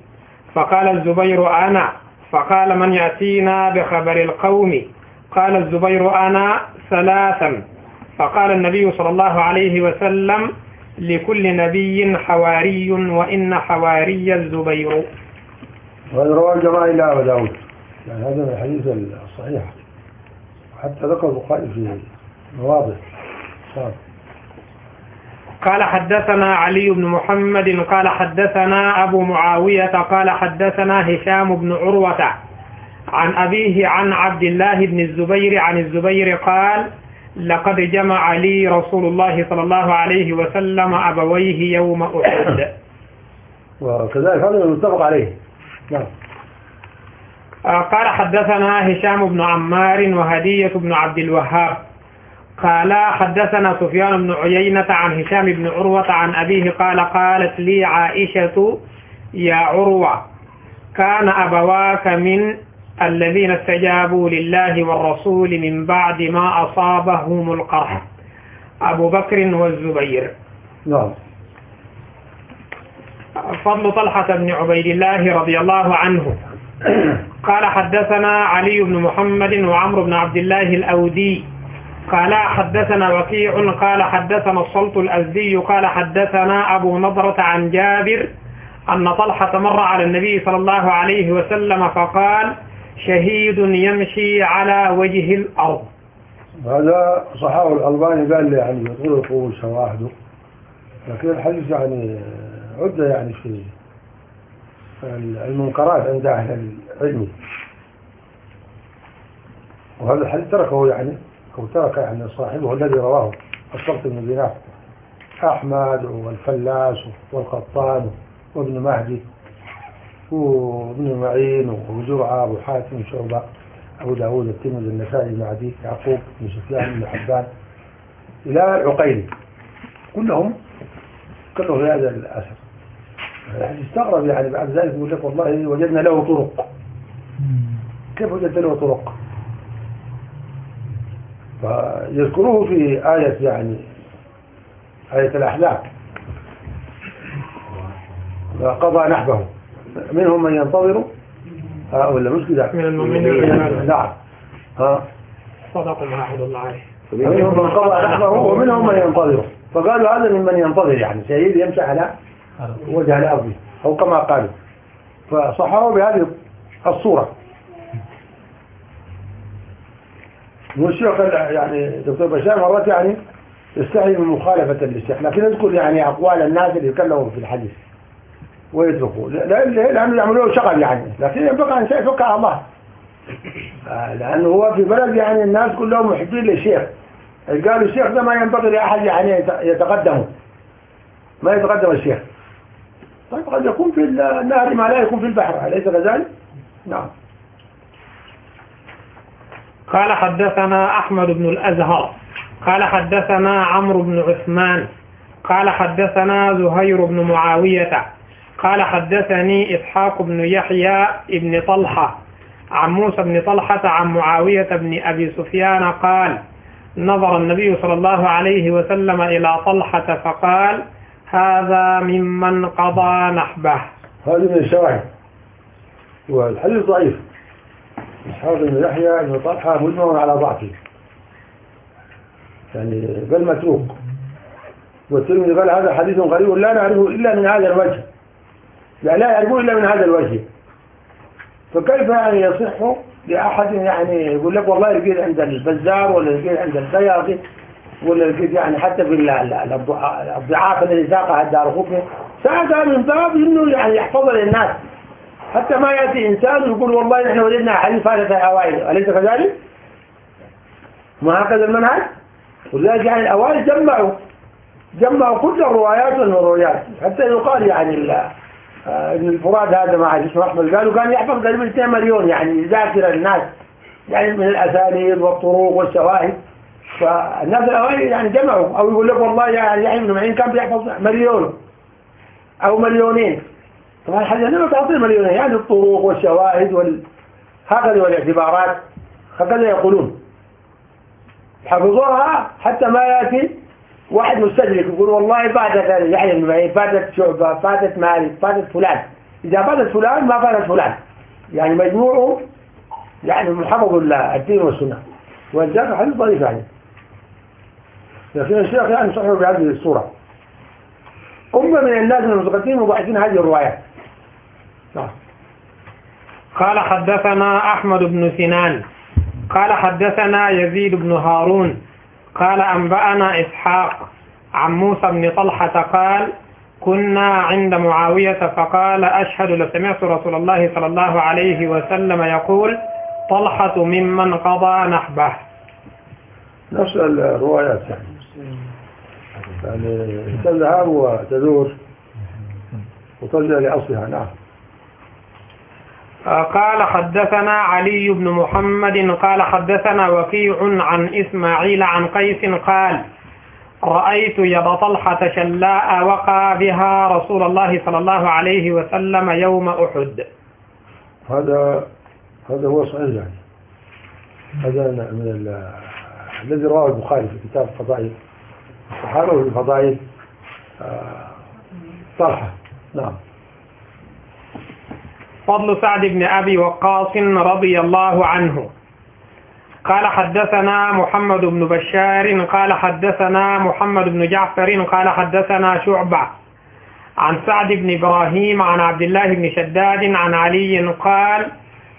[SPEAKER 1] فقال الزبير أنا. فقال من يأتينا بخبر القوم؟ قال الزبير أنا ثلاثا. فقال النبي صلى الله عليه وسلم لكل نبي حواري وإن حواري الزبير.
[SPEAKER 2] وهذا رواه الجماعة إلى أبا داود. يعني هذا من الحديث الصحيح. حتى ذكر البخاري في مواضع.
[SPEAKER 1] قال حدثنا علي بن محمد قال حدثنا أبو معاوية قال حدثنا هشام بن عروة عن أبيه عن عبد الله بن الزبير عن الزبير قال لقد جمع لي رسول الله صلى الله عليه وسلم أبويه يوم أحد.
[SPEAKER 2] وكذلك هذا المتفق عليه. نعم.
[SPEAKER 1] آه، قال حدثنا هشام بن عمار وهدية بن عبد الوهاب. قال حدثنا سفيان بن عيينة عن هشام بن عروة عن أبيه قال قالت لي عائشة يا عروة كان أبواك من الذين استجابوا لله والرسول من بعد ما أصابهم القرح. أبو بكر والزبير.
[SPEAKER 2] نعم.
[SPEAKER 1] فضل طلحة بن عبيد الله رضي الله عنه. قال حدثنا علي بن محمد وعمرو بن عبد الله الأودي. قال حدثنا وكيع قال حدثنا الصلت الأزدي قال حدثنا أبو نضرة عن جابر أن طلحة مر على النبي صلى الله عليه وسلم فقال شهيد يمشي على وجه الأرض.
[SPEAKER 2] هذا صحابه الألباني قال لي يعني يطول قول شواهده لكن الحديث يعني عدة يعني في المنكرات عند أهل العلم. وهذا الحديث تركه يعني أو ترك يعني صاحبه الذي رواه الصلت بن دينار أحمد والفلاس والقطان وابن مهدي. وابن معين وابو زرعة أبو حاتم شعبة أبو داود الترمذي النسائي بن عدي يعقوب بن سفيان بن حبان. إلى عقيل كلهم كلهم في هذا الأثر. يعني استغرب يعني بعد ذلك يقول لك والله وجدنا له طرق. كيف وجدت له طرق؟ فيذكروه في آية يعني آية الأحزاب قضى نحبه. منهم من ينتظر ها ولا مش كده؟
[SPEAKER 1] من المؤمنين والمؤمنات.
[SPEAKER 2] نعم. ها؟
[SPEAKER 1] صدق ما الله عليه.
[SPEAKER 2] منهم من قضى نحبه ومنهم من ينتظر. فقالوا هذا ممن ينتظر يعني سيد يمشي على وجه الأرض أو كما قالوا. فصححوا بهذه الصورة. والشيخ يعني دكتور بشار مرات يعني يستحي من مخالفة للشيخ لكن يذكر يعني أقوال الناس اللي يتكلموا في الحديث. لا- لأنه يعملوا شغل يعني. لكن ينبغي أن يتوكل على الله. لأنه هو في بلد يعني الناس كلهم محبين للشيخ. قالوا الشيخ ده ما ينبغي لأحد يعني يت- يتقدمه. ما يتقدم الشيخ. طيب قد يكون في النهر ما لا يكون في البحر. أليس كذلك؟ نعم.
[SPEAKER 1] قال حدثنا أحمد بن الأزهر. قال حدثنا عمرو بن عثمان. قال حدثنا زهير بن معاوية. قال حدثني إسحاق بن يحيى بن طلحة عن موسى بن طلحة عن معاوية بن أبي سفيان قال نظر النبي صلى الله عليه وسلم إلى طلحة فقال هذا ممن قضى نحبه.
[SPEAKER 2] هذه من الشواهد والحديث ضعيف. إسحاق بن يحيى بن طلحة مجمع على ضعفه. يعني بل متروك. والترمذي قال هذا حديث غريب لا نعرفه إلا من هذا الوجه. لا لا يعرفه إلا من هذا الوجه. فكيف يعني يصح لأحد يعني يقول لك والله لقيت عند البزار ولا لقيت عند البياضي ولا لقيت يعني حتى في ال- ال- الضع- الضعاف الذي ساقها الدار قطني ساقها من باب إنه يعني يحفظها للناس. حتى ما يأتي إنسان ويقول والله نحن وجدنا حديث هذا في الأوائل. أليس كذلك؟ ما هكذا المنهج؟ ولذلك يعني الأوائل جمعوا جمعوا كل الروايات والمرويات. حتى يقال يعني ال- آه، ابن الفراد هذا مع اسمه احمد قالوا كان يحفظ تقريبا 2 مليون يعني ذاكر الناس يعني من الاساليب والطرق والشواهد. فالناس الاوائل يعني جمعوا أو يقول لك والله يعني يحيى بن معين كان بيحفظ مليون أو مليونين. طبعا الحديث ما تعطي مليونين يعني الطرق والشواهد وال هكذا والاعتبارات. هكذا يقولون. حفظوها حتى ما يأتي واحد مستدرك يقول والله فاتت يحيى بن معين فاتت شعبة فاتت مالك فاتت فلان. إذا فاتت فلان ما فاتت فلان. يعني مجموعه يعني حفظوا الدين والسنة. ولذلك حديث ضعيف يعني. لكن الشيخ يعني صحيح بهذه الصورة. أمة من الناس المتقدمين مضاعفين هذه الروايات نعم.
[SPEAKER 1] قال حدثنا أحمد بن سنان. قال حدثنا يزيد بن هارون. قال أنبأنا إسحاق عن موسى بن طلحة قال كنا عند معاوية فقال أشهد لسمعت رسول الله صلى الله عليه وسلم يقول طلحة ممن قضى نحبه.
[SPEAKER 2] نفس الروايات يعني يعني تذهب وتدور. وترجع لأصلها. نعم.
[SPEAKER 1] قال حدثنا علي بن محمد قال حدثنا وكيع عن إسماعيل عن قيس قال رأيت يد طلحة شلاء وقى بها رسول الله صلى الله عليه وسلم يوم أحد.
[SPEAKER 2] هذا هذا هو صحيح. يعني هذا من ال- الذي رواه البخاري في كتاب فضائل الصحابة وفي فضائل آه، طلحة. نعم.
[SPEAKER 1] فضل سعد بن أبي وقاص رضي الله عنه. قال حدثنا محمد بن بشار قال حدثنا محمد بن جعفر قال حدثنا شعبة. عن سعد بن إبراهيم عن عبد الله بن شداد عن علي قال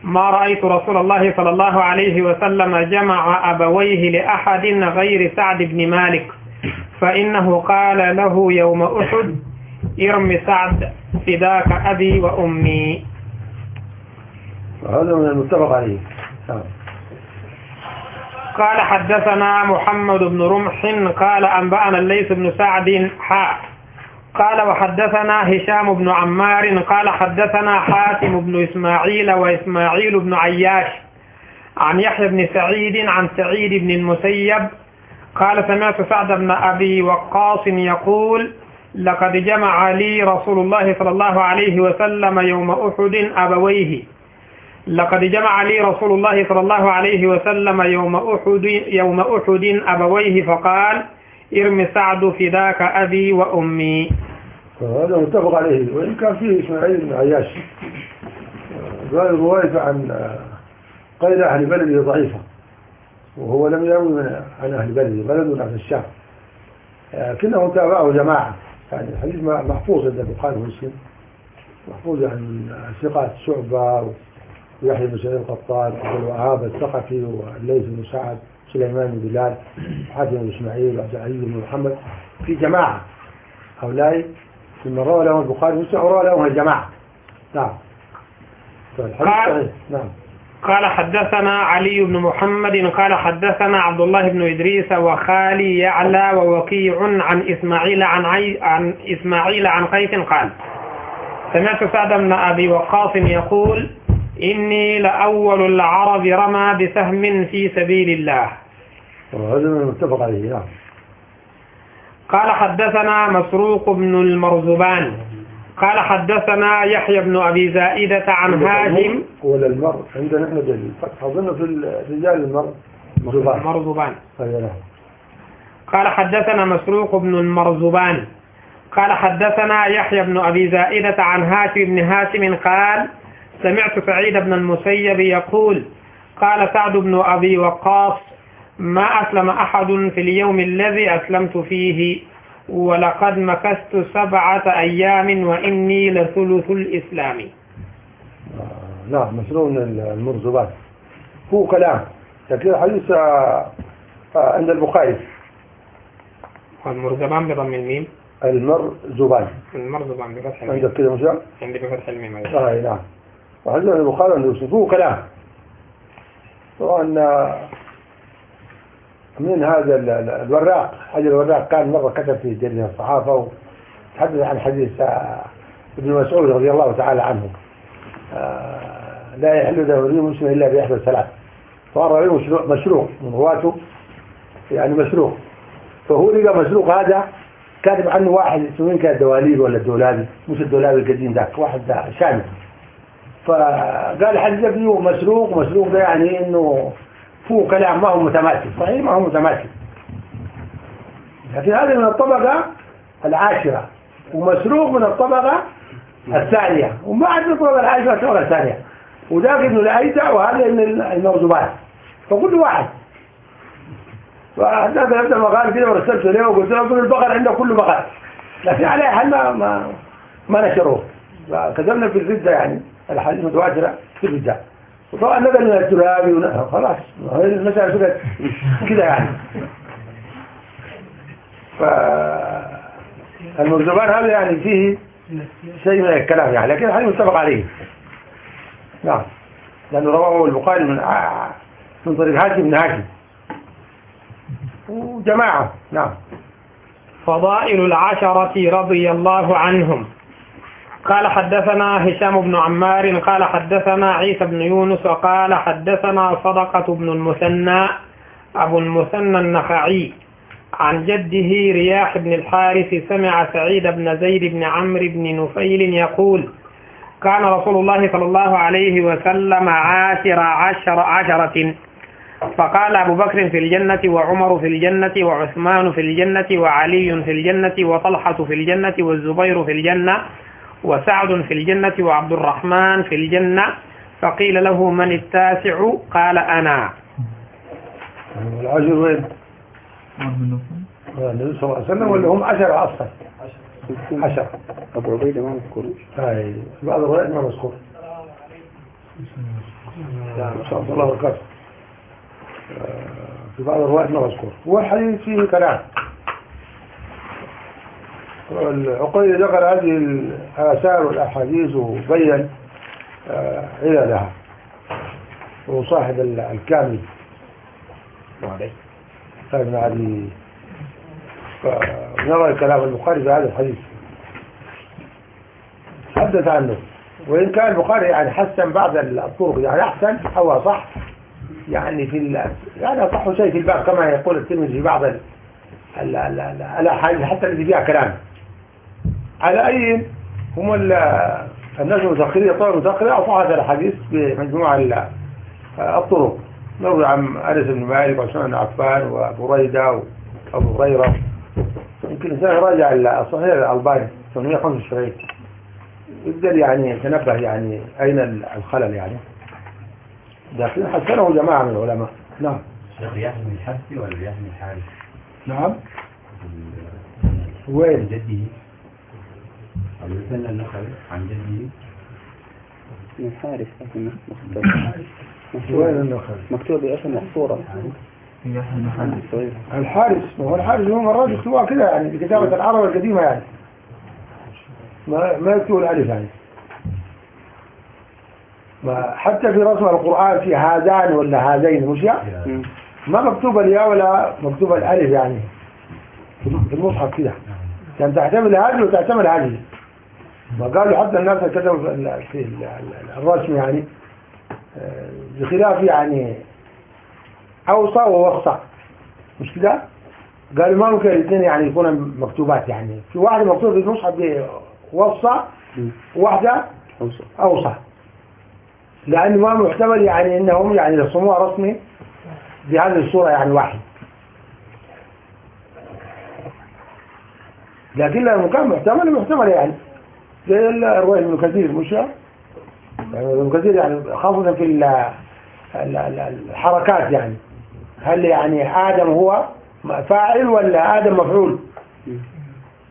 [SPEAKER 1] ما رأيت رسول الله صلى الله عليه وسلم جمع أبويه لأحد غير سعد بن مالك. فإنه قال له يوم أحد ارم سعد فداك أبي وأمي.
[SPEAKER 2] هذا من المتفق عليه. نعم.
[SPEAKER 1] قال حدثنا محمد بن رمح قال أنبأنا الليث بن سعد حاء قال وحدثنا هشام بن عمار قال حدثنا حاتم بن إسماعيل وإسماعيل بن عياش عن يحيى بن سعيد عن سعيد بن المسيب. قال سمعت سعد بن أبي وقاص يقول لقد جمع لي رسول الله صلى الله عليه وسلم يوم أحد أبويه لقد جمع لي رسول الله صلى الله عليه وسلم يوم أحد يوم أحد أبويه فقال ارم سعد فداك أبي وأمي.
[SPEAKER 2] هذا متفق عليه. وإن كان فيه إسماعيل بن عياش. قال رواية عن غير أهل بلده ضعيفة وهو لم يروي عن أهل بلده بلد عن الشام. لكنه تابعه جماعة. يعني الحديث محفوظ عند البخاري ومسلم. محفوظ عن ثقات شعبة ويحيى بن سعيد القطان وعبد الوهاب الثقفي والليث بن سعد سليمان بن بلال وحاتم بن إسماعيل وعبد العزيز بن محمد. في جماعة هؤلاء ثم روى لهم البخاري ومسلم وروى لهم الجماعة. نعم.
[SPEAKER 1] قال-
[SPEAKER 2] نعم.
[SPEAKER 1] قال حدثنا علي بن محمد قال حدثنا عبد الله بن إدريس وخالي يعلى ووكيع عن إسماعيل عن عي عن إسماعيل عن قيس قال سمعت سعد بن أبي وقاص يقول إني لأول العرب رمى بسهم في سبيل الله.
[SPEAKER 2] وهذا من المتفق عليه نعم.
[SPEAKER 1] قال حدثنا مسروق بن المرزبان قال حدثنا يحيى بن أبي زائدة عن هاشم
[SPEAKER 2] ولا المر عندنا إحنا دليل. أظن في الرجال المر زبان
[SPEAKER 1] مرزبان
[SPEAKER 2] أي نعم.
[SPEAKER 1] قال حدثنا مسروق بن المرزبان قال حدثنا يحيى بن أبي زائدة عن هاشم بن هاشم قال سمعت سعيد بن المسيب يقول قال سعد بن أبي وقاص ما أسلم أحد في اليوم الذي أسلمت فيه ولقد مكثت سبعة أيام وإني لثلث الإسلام.
[SPEAKER 2] نعم من المرزبات هو كلام. لكن الحديث آه، آه، عند البخاري.
[SPEAKER 1] والمرزبان بضم الميم؟
[SPEAKER 2] المر زبان
[SPEAKER 1] المرزبان بفتح الميم.
[SPEAKER 2] عندك كده مشاء
[SPEAKER 1] عندي بفتح الميم.
[SPEAKER 2] آه نعم. عند البخاري مسلم هو كلام طبعا من هذا ال- ال- الوراق حجر الوراق كان مرة كتب في جريدة الصحافة وتحدث عن حديث آه، ابن مسعود رضي الله تعالى عنه. آه، لا يحل امرئ مسلم إلا بإحدى ثلاث عليه مشروع, من رواته يعني مسروق فهو لقى مسروق هذا كاتب عنه واحد اسمه كان الدواليب ولا الدولابي مش الدولابي القديم ذاك واحد ده شامي فقال حديث فيه مسروق مسروق ده يعني إنه فيه كلام ما هو متماثل صحيح؟ ما هو متماثل لكن هذا من الطبقة العاشرة ومسروق من الطبقة الثانية. وبعد من الطبقة العاشرة الطبقة الثانية. وذاك ابن الأيدع وهذا من الموضوعات فكل واحد. فحدث نبدأ المقال كده ورسلت له وقلت له كل البقر عنده كل بقر. لكن عليه ما ما, ما نشروه. فكتبنا في الردة يعني. الحديث متواترة في الردة. وطبعا نقل من الترابي خلاص. المسألة صارت كده يعني. فالمرزبان هذا يعني فيه شيء من الكلام يعني لكن الحديث متفق عليه. نعم. لأنه رواه البخاري من من طريق حاكم بن هاشم. وجماعة. نعم.
[SPEAKER 1] فضائل العشرة رضي الله عنهم. قال حدثنا هشام بن عمار قال حدثنا عيسى بن يونس وقال حدثنا صدقة بن المثنى أبو المثنى النخعي. عن جده رياح بن الحارث سمع سعيد بن زيد بن عمرو بن نفيل يقول كان رسول الله صلى الله عليه وسلم عاشر عشر عشرة. فقال أبو بكر في الجنة وعمر في الجنة وعثمان في الجنة وعلي في الجنة وطلحة في الجنة والزبير في الجنة وسعد في الجنة وعبد الرحمن في الجنة. فقيل له من التاسع? قال أنا.
[SPEAKER 2] العشر وين؟ النبي صلى الله عليه وسلم ولا هم عشرة أصلا؟ عشرة
[SPEAKER 4] أبو عبيدة ما مذكور.
[SPEAKER 2] هاي في بعض الروايات ما مذكور. لا ما شاء الله. وبركاته آه، في بعض الروايات ما مذكور. والحديث فيه كلام. العقيل ذكر هذه الآثار والأحاديث وبين آه، عللها. وصاحب ال- الكامل. ابن علي فنرى كلام البخاري في هذا الحديث. حدث عنه. وإن كان البخاري يعني حسن بعض الطرق يعني أحسن أو صح يعني في. يعني أصح شيء في الباب كما يقول الترمذي في بعض ال... ال... ال... ال... الأحاديث حتى التي فيها كلام. على أي هم ال... الناس المتأخرين الطبقة المتأخرة أصحت الحديث بمجموعة ال... الطرق. نروي عن أنس بن مالك وعثمان بن عفان وبريدة وأبو هريرة. يمكن الإنسان يراجع الصحيح الألباني 875 يقدر يعني يتنبه يعني أين الخلل يعني. لكن حسنه جماعة من العلماء. نعم.
[SPEAKER 5] شيخ رياح بن الحارث ولا بن الحارث؟
[SPEAKER 2] نعم. وين؟
[SPEAKER 5] جده. أبو النخعي عن جده
[SPEAKER 4] من لكن مختلف
[SPEAKER 2] وين النخل
[SPEAKER 4] مكتوب بأسم محصورة
[SPEAKER 2] الحارس. ما هو الحارس هو مرات يكتبوها كده يعني في كتابة العرب القديمة يعني. ما ما يكتبوا الألف يعني. ما حتى في رسم القرآن في هذان ولا هذين مش يعني. ما مكتوب الياء ولا مكتوب الألف يعني. في المصحف كده. كان تحتمل هذه وتحتمل هذه. ما قالوا حتى الناس كتبوا في ال- في ال- ال- الرسم يعني آه، بخلاف يعني أوصى ووصى مش كده؟ قالوا ما ممكن الاثنين يعني يكونوا مكتوبات يعني. في واحدة مكتوبة في المصحف بوصى
[SPEAKER 4] مم.
[SPEAKER 2] وواحدة
[SPEAKER 4] أوصى.
[SPEAKER 2] لأنه ما محتمل يعني إنهم يعني يرسموها رسمي بهذه الصورة يعني واحد. لكن لو كان محتمل محتمل يعني. زي الرواية ابن كثير مش يعني ابن كثير يعني خاصة في ال- ال- ال- الحركات يعني. هل يعني آدم هو فاعل ولا آدم مفعول؟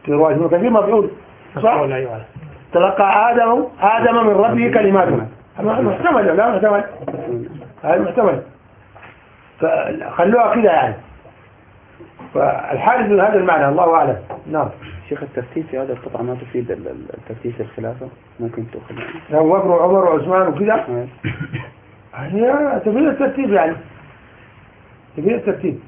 [SPEAKER 2] في رواية ابن كثير مفعول صح؟ تلقى آدم آدم من ربه كلماته محتمل لا؟ محتمل. هذا محتمل. فخلوها كده يعني. فالحادث من هذا المعنى الله أعلم. نعم.
[SPEAKER 4] شيخ التفتيت في هذا القطعة ما تفيد التفتيت الخلافة؟ ممكن تأخذ
[SPEAKER 2] هو بكر عمر وعثمان وكذا
[SPEAKER 4] نعم.
[SPEAKER 2] هي تفيد الترتيب يعني. تفيد الترتيب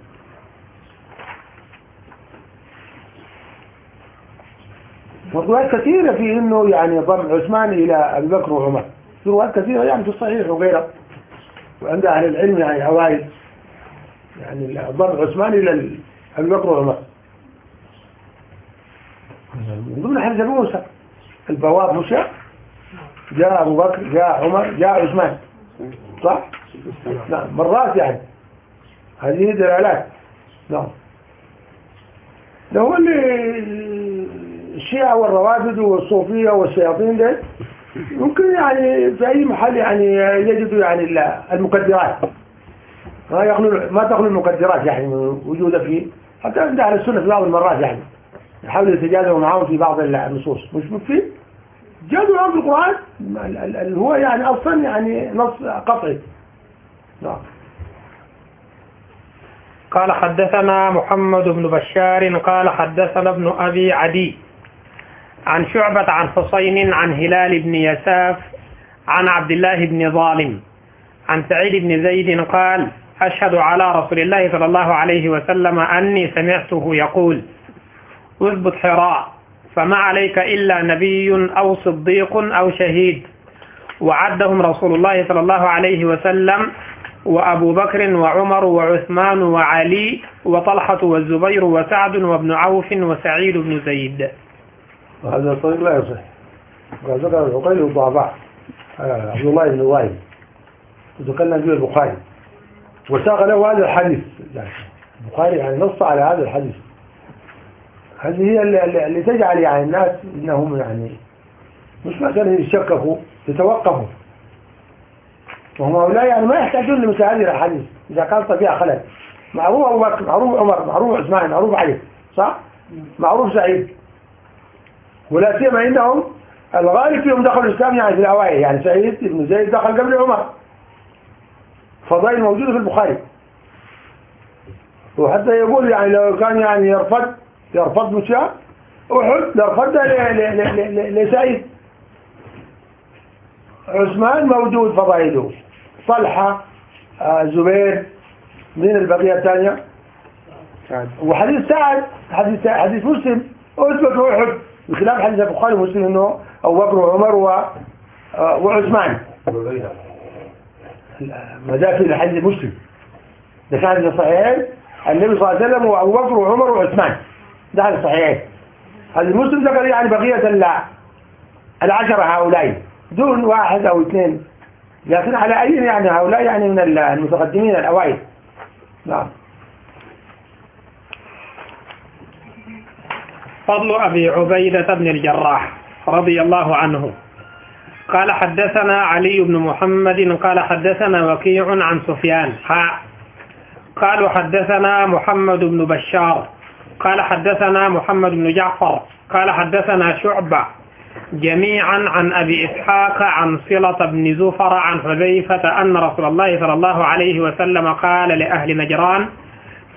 [SPEAKER 2] وروايات كثيرة في إنه يعني ضم عثمان إلى أبي بكر وعمر. في روايات كثيرة يعني في الصحيح وغيره وعند أهل العلم يعني عوائد. يعني ضم عثمان إلى أبي بكر وعمر. من ضمن ابي موسى. البواب مشى جاء أبو بكر جاء عمر جاء عثمان. صح؟ نعم مرات يعني. هذه دلالات. نعم. ده هو اللي الشيعة والروافد والصوفية والشياطين ده ممكن يعني في أي محل يعني يجدوا يعني ال- المكدرات ما يخلو ما تخلو المكدرات يعني وجودها فيه. حتى عند أهل السنة في بعض المرات يعني. يحاولوا يتجاذبوا معاهم في بعض النصوص. مش مكفي جادوا معاهم في القرآن؟ ال- ال- اللي هو يعني أصلا يعني نص قطعي. نعم.
[SPEAKER 1] قال حدثنا محمد بن بشار قال حدثنا ابن أبي عدي عن شعبة عن حسين عن هلال بن يساف عن عبد الله بن ظالم عن سعيد بن زيد قال أشهد على رسول الله صلى الله عليه وسلم أني سمعته يقول اثبت حراء فما عليك إلا نبي أو صديق أو شهيد. وعدهم رسول الله صلى الله عليه وسلم وأبو بكر وعمر وعثمان وعلي وطلحة والزبير وسعد وابن عوف وسعيد بن زيد.
[SPEAKER 2] وهذا الطريق لا يصح. وقد ذكر العقيل الضعفاء آه، عبد الله بن وائل. وتكلم به البخاري. وساق له هذا الحديث يعني البخاري يعني نص على هذا الحديث. هذه هي اللي, تجعل يعني الناس إنهم يعني مش مثلا يتشككوا يتوقفوا. وهم هؤلاء يعني ما يحتاجون لمثل هذه الاحاديث إذا كانت فيها خلل. معروف أبو بكر معروف عمر معروف عثمان معروف علي صح؟ معروف سعيد. ولا سيما انهم الغالب فيهم دخلوا الإسلام يعني في الأوائل. يعني سعيد بن زيد دخل قبل عمر. فضائل موجودة في البخاري. وحتى يقول يعني لو كان يعني يرفض يرفض مشاء أحد؟ لرفضها ل- ل- ل- ل- لسعيد عثمان موجود فضائله. طلحه آه، زبير. من البقية الثانية؟
[SPEAKER 4] سعد.
[SPEAKER 2] وحديث سعد حديث حديث مسلم. اثبت أحد. بخلاف حديث البخاري ومسلم إنه ابو بكر وعمر و آه، وعثمان. ما ده في حديث مسلم. ده كان صحيحين النبي صلى الله عليه وسلم وابو بكر وعمر وعثمان. ده حديث صحيحين حديث مسلم ذكر يعني بقية ال- العشرة هؤلاء. دون واحد أو اثنين. لكن على أي يعني هؤلاء يعني من المتقدمين الأوائل. نعم.
[SPEAKER 1] فضل أبي عبيدة بن الجراح رضي الله عنه. قال حدثنا علي بن محمد قال حدثنا وكيع عن سفيان. قالوا حدثنا محمد بن بشار. قال حدثنا محمد بن جعفر قال حدثنا شعبة جميعا عن أبي إسحاق عن صلة بن زفر عن حذيفة أن رسول الله صلى الله عليه وسلم قال لأهل نجران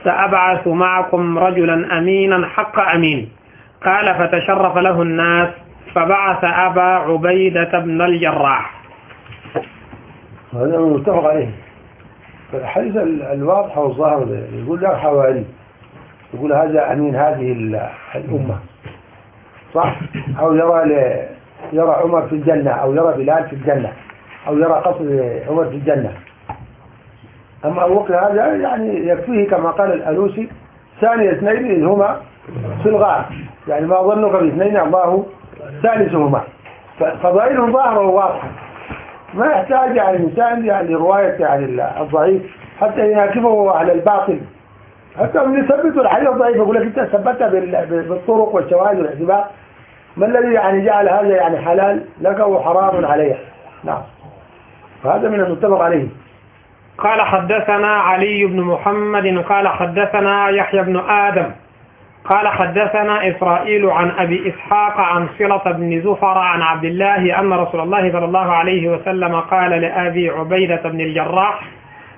[SPEAKER 1] سأبعث معكم رجلا أمينا حق أمين. قال فتشرف له الناس فبعث أبا عبيدة بن الجراح.
[SPEAKER 2] هذا متفق عليه. فالحديث ال- الواضح والظاهر يقول له حوالي يقول هذا أمين هذه ال- الأمة. صح؟ أو يرى ل... يرى عمر في الجنة أو يرى بلال في الجنة أو يرى قصر عمر في الجنة. أما أبو بكر هذا يعني يكفيه كما قال الألوسي ثاني اثنين إذ هما في الغار. يعني ما ظنك باثنين الله ثالثهما. ففضائلهم ظاهرة وواضحة ما يحتاج يعني الإنسان يعني رواية يعني الضعيف حتى يناكبه على الباطل. حتى من يثبتوا الحديث الضعيف يقول لك انت ثبتها بال- بالطرق والشواهد والاعتبار ما الذي يعني جعل هذا يعني حلال؟ لك وحرام عليه نعم. فهذا من المتفق عليه.
[SPEAKER 1] قال حدثنا علي بن محمد قال حدثنا يحيى بن آدم قال حدثنا إسرائيل عن أبي إسحاق عن صلة بن زفر عن عبد الله أن رسول الله صلى الله عليه وسلم قال لأبي عبيدة بن الجراح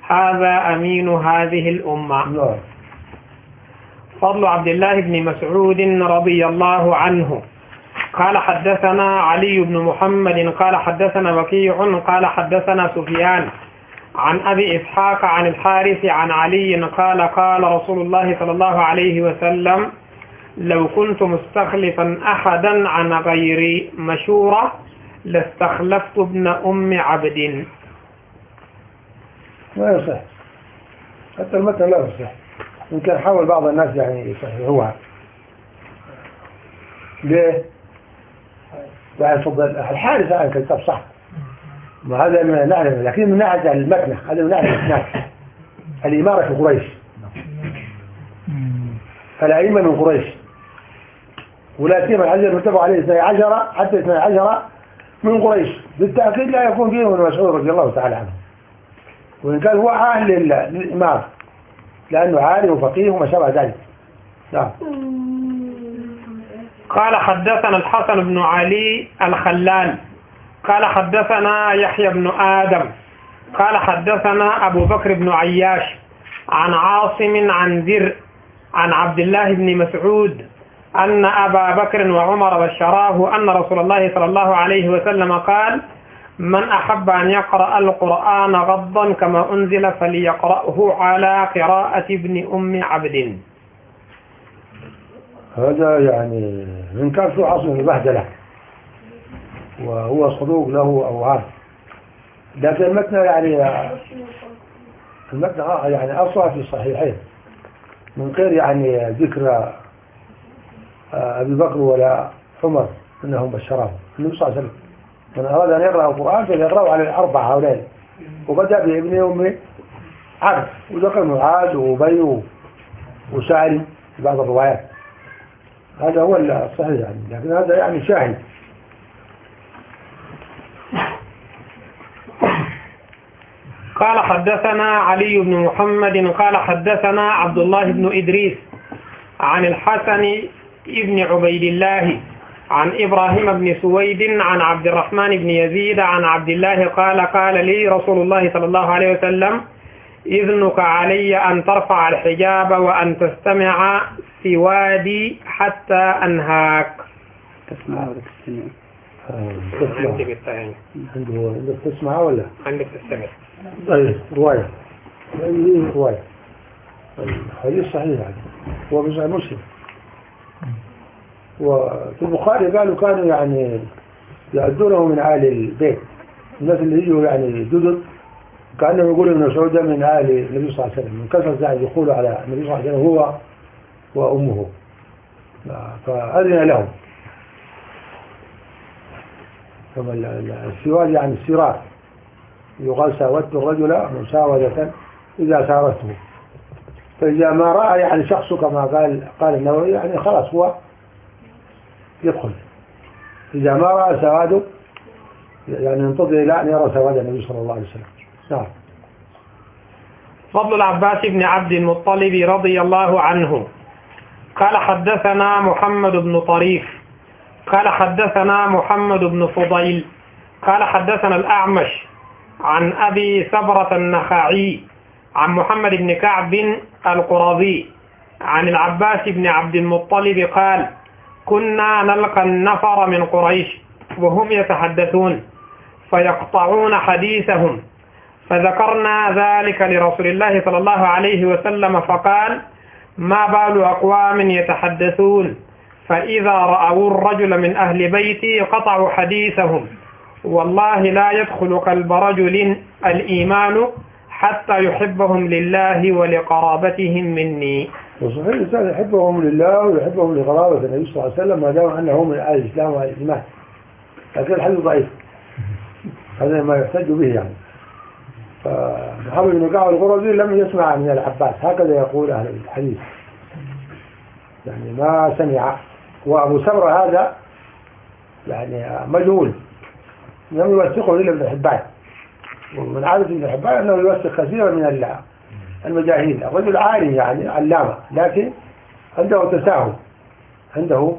[SPEAKER 1] هذا أمين هذه الأمة.
[SPEAKER 2] نعم.
[SPEAKER 1] فضل عبد الله بن مسعود رضي الله عنه. قال حدثنا علي بن محمد قال حدثنا وكيع قال حدثنا سفيان عن أبي إسحاق عن الحارث عن علي قال قال رسول الله صلى الله عليه وسلم لو كنت مستخلفا أحدا عن غير مشورة لاستخلفت ابن أم عبد.
[SPEAKER 2] ما يصح. حتى المتن لا يصح. يمكن حاول بعض الناس يعني يصححوها. ليه؟ يعني فضل الحارث عن كتاب صح. ما هذا من نعلم لكن من ناحية المكنة هذا من ناحية الإسناد. الإمارة في قريش. الأئمة من قريش. ولا سيما الحديث المتفق عليه 12 حتى 12 من قريش. بالتأكيد لا يكون فيهم ابن مسعود رضي الله تعالى عنه. وإن كان هو أهل لل- للإمارة لأنه عالم وفقيه وما شابه ذلك. نعم.
[SPEAKER 1] قال حدثنا الحسن بن علي الخلال. قال حدثنا يحيى بن آدم. قال حدثنا أبو بكر بن عياش عن عاصم عن ذر عن عبد الله بن مسعود أن أبا بكر وعمر بشراه أن رسول الله صلى الله عليه وسلم قال من أحب أن يقرأ القرآن غضا كما أنزل فليقرأه على قراءة ابن أم عبد.
[SPEAKER 2] هذا يعني من كان في عصر البهدلة وهو صدوق له أوهام لكن المتن يعني المتن آه يعني أصلا في الصحيحين من غير يعني ذكر آه، أبي بكر ولا عمر أنهم بشراه النبي صلى الله عليه وسلم من أراد أن يقرأ القرآن فليقرأه على الأربعة هؤلاء. وبدأ بابن أم عبد وذكر معاذ وأبي و- وسالم في بعض الروايات. هذا هو الصحيح يعني لكن هذا يعني شاهد.
[SPEAKER 1] قال حدثنا علي بن محمد قال حدثنا عبد الله بن إدريس عن الحسن بن عبيد الله عن إبراهيم بن سويد عن عبد الرحمن بن يزيد عن عبد الله قال قال لي رسول الله صلى الله عليه وسلم إذنك علي أن ترفع الحجاب وأن تستمع سوادي حتى أنهاك.
[SPEAKER 4] تسمع ولا تستمع؟
[SPEAKER 2] عندك تسمع ولا؟
[SPEAKER 1] عندك تستمع.
[SPEAKER 2] طيب رواية. هذه رواية. الحديث صحيح يعني هو صحيح مسلم. وفي البخاري قالوا كانوا يعني يعدونه من آل البيت. الناس اللي يجوا يعني جدد كأنهم يقولوا ابن مسعود ده من آل النبي صلى الله عليه وسلم. من كثرة يعني يقولوا على النبي صلى الله عليه وسلم هو وأمه. فأذن لهم. كما ال- ال- السواد يعني السراج. يقال ساودت الرجل مساودة إذا سارته فإذا ما رأى يعني شخص كما قال قال النووي يعني خلاص هو يدخل. إذا ما رأى سواده يعني ينتظر إلى أن يرى سواد النبي صلى الله عليه وسلم. نعم.
[SPEAKER 1] فضل العباس بن عبد المطلب رضي الله عنه. قال حدثنا محمد بن طريف. قال حدثنا محمد بن فضيل. قال حدثنا الأعمش عن أبي سبرة النخعي عن محمد بن كعب القرظي عن العباس بن عبد المطلب قال كنا نلقى النفر من قريش وهم يتحدثون فيقطعون حديثهم. فذكرنا ذلك لرسول الله صلى الله عليه وسلم فقال ما بال أقوام يتحدثون؟ فإذا رأوا الرجل من أهل بيتي قطعوا حديثهم. والله لا يدخل قلب رجل الإيمان حتى يحبهم لله ولقرابتهم مني.
[SPEAKER 2] وصحيح الإنسان يحبهم لله ويحبهم لقرابة النبي صلى الله عليه وسلم ما دام أنه من أهل الإسلام وأهل الإيمان. لكن الحديث ضعيف. هذا ما يحتج به يعني. فمحمد بن كعب القرظي لم يسمع من العباس. هكذا يقول أهل الحديث. يعني ما سمع. وأبو سمرة هذا يعني مجهول. لم يوثقه إلا ابن حبان. ومن عادة ابن حبان أنه يوثق كثيرا من المجاهيل الرجل عالم يعني علامة لكن عنده تساهل عنده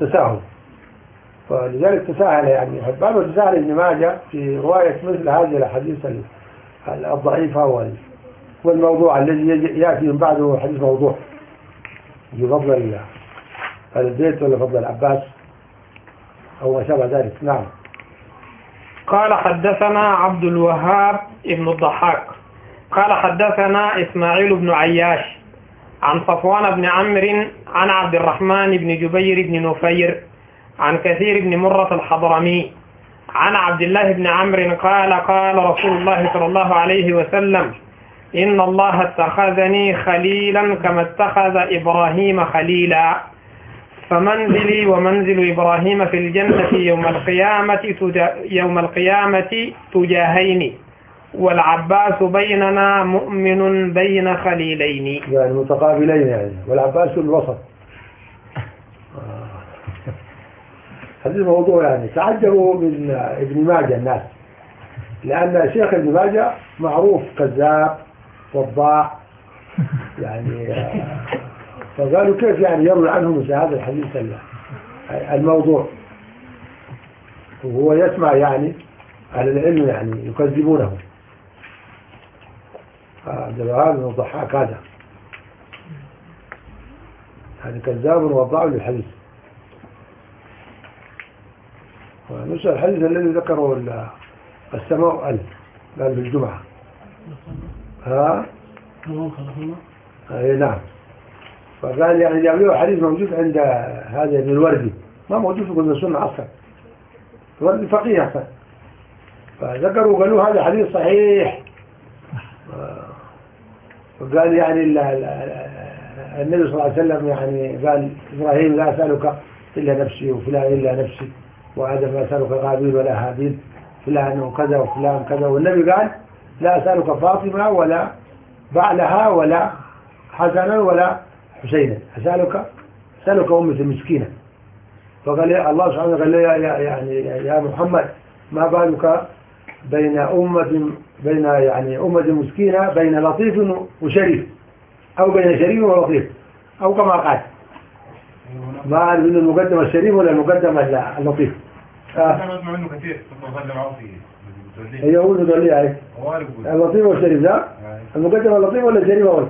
[SPEAKER 2] تساهل. فلذلك تساهل يعني. حبان وتساهل ابن ماجه في رواية مثل هذه الأحاديث ال- الضعيفة وال- والموضوع الذي يأتي من بعده حديث موضوع. في فضل ال- البيت ولا فضل العباس؟ أو ما شابه ذلك. نعم.
[SPEAKER 1] قال حدثنا عبد الوهاب بن الضحاك. قال حدثنا إسماعيل بن عياش عن صفوان بن عمرو عن عبد الرحمن بن جبير بن نفير عن كثير بن مرة الحضرمي عن عبد الله بن عمرو قال قال رسول الله صلى الله عليه وسلم إن الله اتخذني خليلا كما اتخذ إبراهيم خليلا. فمنزلي ومنزل إبراهيم في الجنة يوم القيامة يوم القيامة تجاهين والعباس بيننا مؤمن بين خليلين.
[SPEAKER 2] يعني متقابلين يعني. والعباس الوسط. آه. حديث موضوع يعني تعجبوا من ابن ماجه الناس. لأن شيخ ابن ماجه معروف كذاب وضاع. يعني آه، فقالوا كيف يعني يروي عنه مثل هذا الحديث الموضوع؟ وهو يسمع يعني أهل العلم يعني يكذبونه. الوهاب بن الضحاك هذا هذا كذاب وضاع للحديث. ونسأل الحديث الذي ذكره ال- السماء ألف قال بالجمعة. ها؟ أي نعم. فقال يعني له حديث موجود عند هذا ابن الوردي. ما موجود في السنة أصلا. الوردي فقيه أصلا. فذكروا قالوا هذا حديث صحيح. وقال يعني ال- ال- النبي صلى الله عليه وسلم يعني قال إبراهيم لا أسألك إلا نفسي وفلان إلا نفسي وآدم لا أسألك قابيل ولا هابيل فلان وكذا وفلان كذا. والنبي قال لا أسألك فاطمة ولا بعلها ولا حسنا ولا حسينا أسألك أسألك أمة المسكينة. فقال الله سبحانه قال يا يا- يعني يا محمد ما بالك بين أمة بين يعني أمة مسكينة بين لطيف وشريف. أو بين شريف ولطيف. أو كما قال. ما أعرف إنه المقدم الشريف ولا المقدم اللطيف.
[SPEAKER 6] أنا بسمع منه كثير كنت بصلي معه في بتوليه
[SPEAKER 2] هي عليك
[SPEAKER 6] بقول
[SPEAKER 2] اللطيف والشريف لا. المقدم اللطيف ولا الشريف أول؟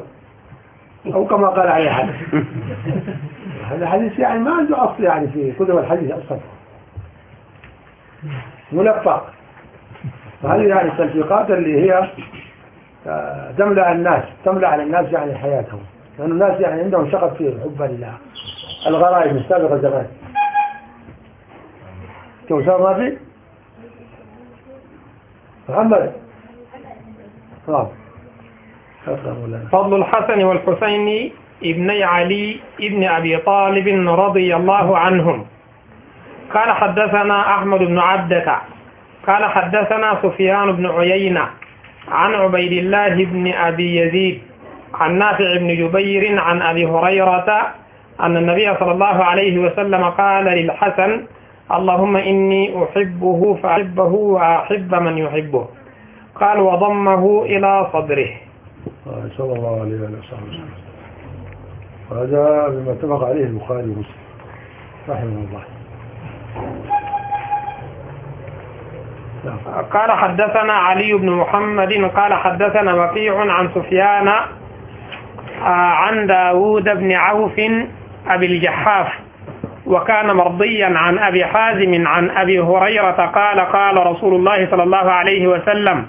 [SPEAKER 2] أو كما قال عليه حد هذا حديث يعني ما عنده أصل يعني في كتب الحديث أصلا. ملفق فهذه يعني التلفيقات اللي هي تملأ الناس تملأ على الناس يعني حياتهم؟ لأن الناس يعني عندهم شغف في حب ال- الغرائب من سابق الزمان كوثر ما في محمد. نعم.
[SPEAKER 1] فضل الحسن والحسين ابني علي ابن أبي طالب رضي الله عنهم. قال حدثنا أحمد بن عبدة. قال حدثنا سفيان بن عيينة عن عبيد الله بن أبي يزيد عن نافع بن جبير عن أبي هريرة أن النبي صلى الله عليه وسلم قال للحسن اللهم إني أحبه فأحبه وأحب من يحبه. قال وضمه إلى صدره.
[SPEAKER 2] صلى الله عليه وسلم. وهذا بما اتفق عليه البخاري ومسلم رحمه الله.
[SPEAKER 1] قال حدثنا علي بن محمد قال حدثنا وكيع عن سفيان آه، عن داود بن عوف أبي الجحاف وكان مرضيا عن أبي حازم عن أبي هريرة قال قال رسول الله صلى الله عليه وسلم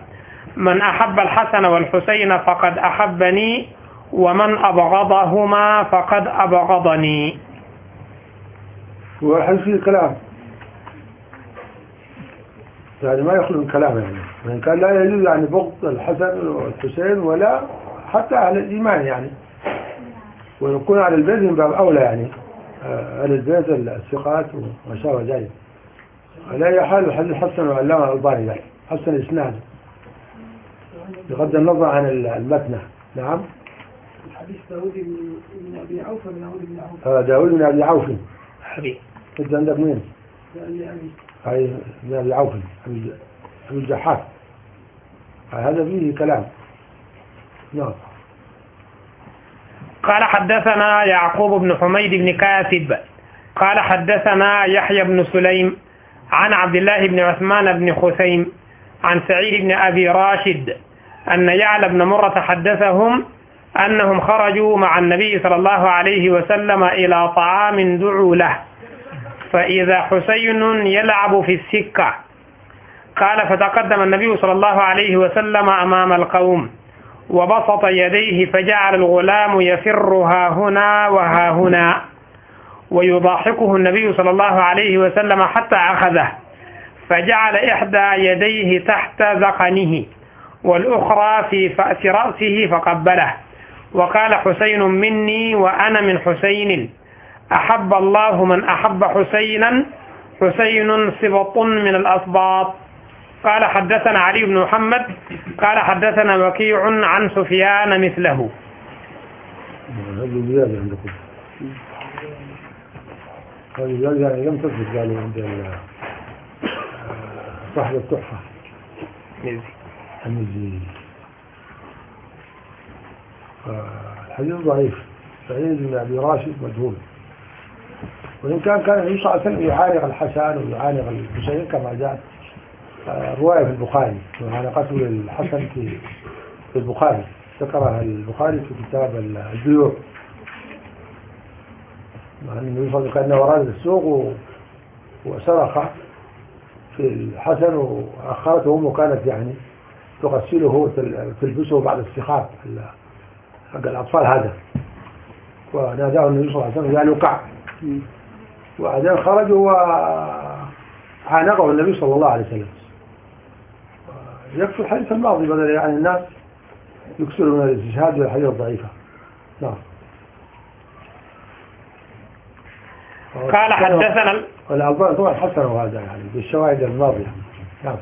[SPEAKER 1] من أحب الحسن والحسين فقد أحبني ومن أبغضهما فقد أبغضني.
[SPEAKER 2] والحديث فيه كلام يعني ما يخلو من كلام يعني. وإن كان لا يجوز يعني بغض الحسن والحسين ولا حتى أهل الإيمان يعني. ويكون على البيت من باب أولى يعني. أهل البيت الثقات وما شابه ذلك. على أي حال الحديث حسن وعلامة الألباني يعني. حسن الإسناد بغض النظر عن المتنة نعم.
[SPEAKER 7] حديث داود بن أبي عوف ولا داود بن عوف؟
[SPEAKER 2] آه، داود بن أبي عوف.
[SPEAKER 1] حبيب.
[SPEAKER 2] أنت عندك مين؟
[SPEAKER 7] قال
[SPEAKER 2] هاي من عوف أبي أبي الجحاف. هذا فيه كلام. نعم.
[SPEAKER 1] قال حدثنا يعقوب بن حميد بن كاتب. قال حدثنا يحيى بن سليم عن عبد الله بن عثمان بن خثيم عن سعيد بن أبي راشد أن يعلى بن مرة حدثهم أنهم خرجوا مع النبي صلى الله عليه وسلم إلى طعام دعوا له. فإذا حسين يلعب في السكة. قال فتقدم النبي صلى الله عليه وسلم أمام القوم وبسط يديه فجعل الغلام يفر ها هنا وها هنا ويضاحكه النبي صلى الله عليه وسلم حتى أخذه. فجعل إحدى يديه تحت ذقنه والأخرى في فأس رأسه فقبله. وقال حسين مني وأنا من حسين. أحب الله من أحب حسينا حسين سبط من الأسباط. قال حدثنا علي بن محمد قال حدثنا وكيع عن سفيان مثله.
[SPEAKER 2] هذه عندكم هذه لم تثبت قالوا عند صاحب التحفة المزي الحديث ضعيف سعيد بن أبي راشد مجهول. وإن كان كان النبي صلى الله عليه وسلم يعانق الحسن ويعانق الحسين كما جاءت آه، رواية في البخاري معانقته للحسن في البخاري. ذكرها البخاري في كتاب البيوع. مع النبي صلى الله عليه وسلم كان السوق و- وصرخ في الحسن وأخرته أمه كانت يعني تغسله وتل- تلبسه بعد السخاف ال- حق الأطفال هذا. وناداه النبي صلى الله عليه وسلم يا لقع وبعدين خرج وعانقه النبي صلى الله عليه وسلم. يكفي الحديث الماضي بدل يعني الناس يكسروا من الاستشهاد بالحديث الضعيفة. نعم.
[SPEAKER 1] قال حدثنا
[SPEAKER 2] والألبان طبعا حسنوا هذا يعني بالشواهد الماضية. نعم.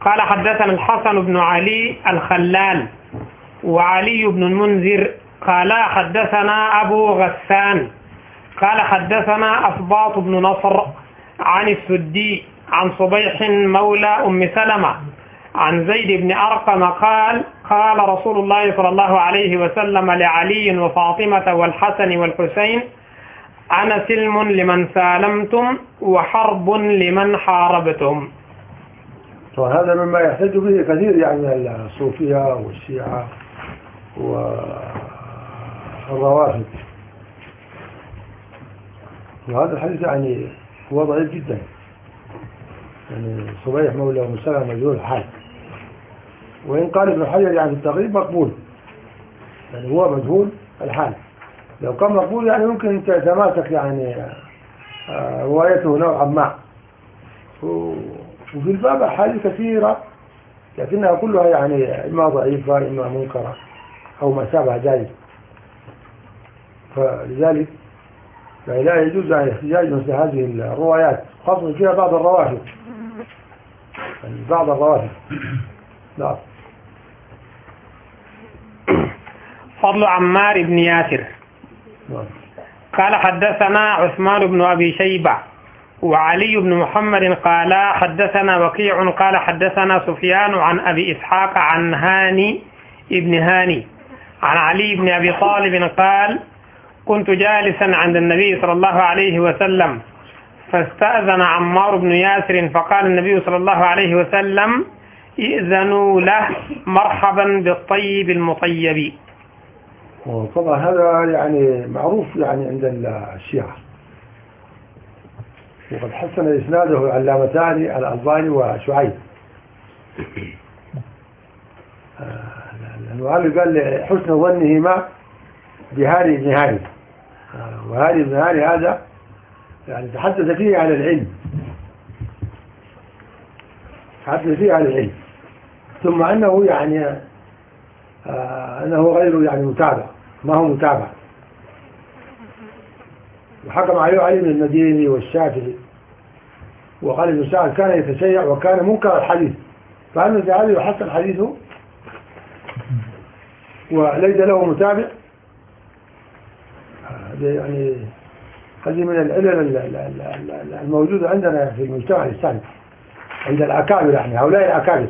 [SPEAKER 1] قال حدثنا الحسن بن علي الخلال وعلي بن المنذر قال حدثنا أبو غسان قال حدثنا أصباط بن نصر عن السدي عن صبيح مولى أم سلمة عن زيد بن أرقم قال قال رسول الله صلى الله عليه وسلم لعلي وفاطمة والحسن والحسين أنا سلم لمن سالمتم وحرب لمن حاربتم.
[SPEAKER 2] وهذا مما يحتج به كثير يعني الصوفية والشيعة والروافد. وهذا الحديث يعني هو ضعيف جدا. يعني صبيح مولى أم سلمة مجهول الحال وإن قال ابن حجر يعني في التقريب مقبول. يعني هو مجهول الحال. لو كان مقبول يعني ممكن تتماسك يعني آه، روايته نوعا ما. وفي الباب أحاديث كثيرة لكنها كلها يعني إما ضعيفة إما منكرة أو ما شابه ذلك. فلذلك يعني لا يجوز احتجاج مثل هذه الروايات خاصة فيها بعض الروافد. يعني بعض الروافد. نعم.
[SPEAKER 1] فضل عمار بن ياسر.
[SPEAKER 2] نعم.
[SPEAKER 1] قال حدثنا عثمان بن أبي شيبة وعلي بن محمد قال حدثنا وكيع قال حدثنا سفيان عن أبي إسحاق عن هاني ابن هاني عن علي بن أبي طالب قال كنت جالسا عند النبي صلى الله عليه وسلم فاستأذن عمار بن ياسر فقال النبي صلى الله عليه وسلم ائذنوا له مرحبا بالطيب المطيب.
[SPEAKER 2] وطبعا هذا يعني معروف يعني عند الشيعة. وقد حسن إسناده العلامتان الألباني وشعيب. آه، المؤلف قال لحسن ظنهما بهاني بن آه، بن هاني هذا يعني تحدث فيه عن العلم. تحدث فيه عن العلم. ثم أنه يعني آه، أنه غير يعني متابع ما هو متابع. وحكم عليه علي المديني والشافعي. وقال ابن سعد كان يتشيع وكان منكر الحديث. فهل الذهبي يحسن حديثه وليس له متابع هذا يعني هذه من العلل ال- ال- ال- ال- الموجودة عندنا في المجتمع الإسلامي عند الأكابر يعني هؤلاء الأكابر.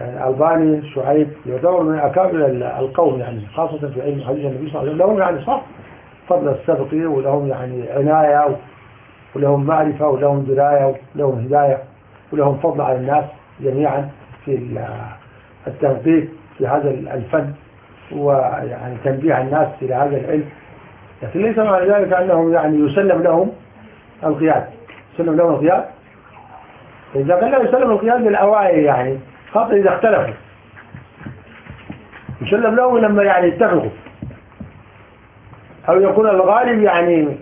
[SPEAKER 2] يعني الألباني شعيب يعتبر من أكابر ال- القوم يعني خاصة في علم حديث النبي صلى الله عليه وسلم. لهم يعني صح فضل السبق ولهم يعني عناية ولهم معرفة ولهم دراية ولهم هداية ولهم فضل على الناس جميعا في ال- التنقيق في هذا الفن ويعني تنبيه الناس إلى هذا العلم. لكن ليس معنى ذلك أنهم يعني يسلم لهم القياد يسلم لهم القياد. إذا كان لا يسلم القياد للأوائل يعني خاطر إذا اختلفوا. يسلم له لما يعني يتفقوا أو يكون الغالب يعني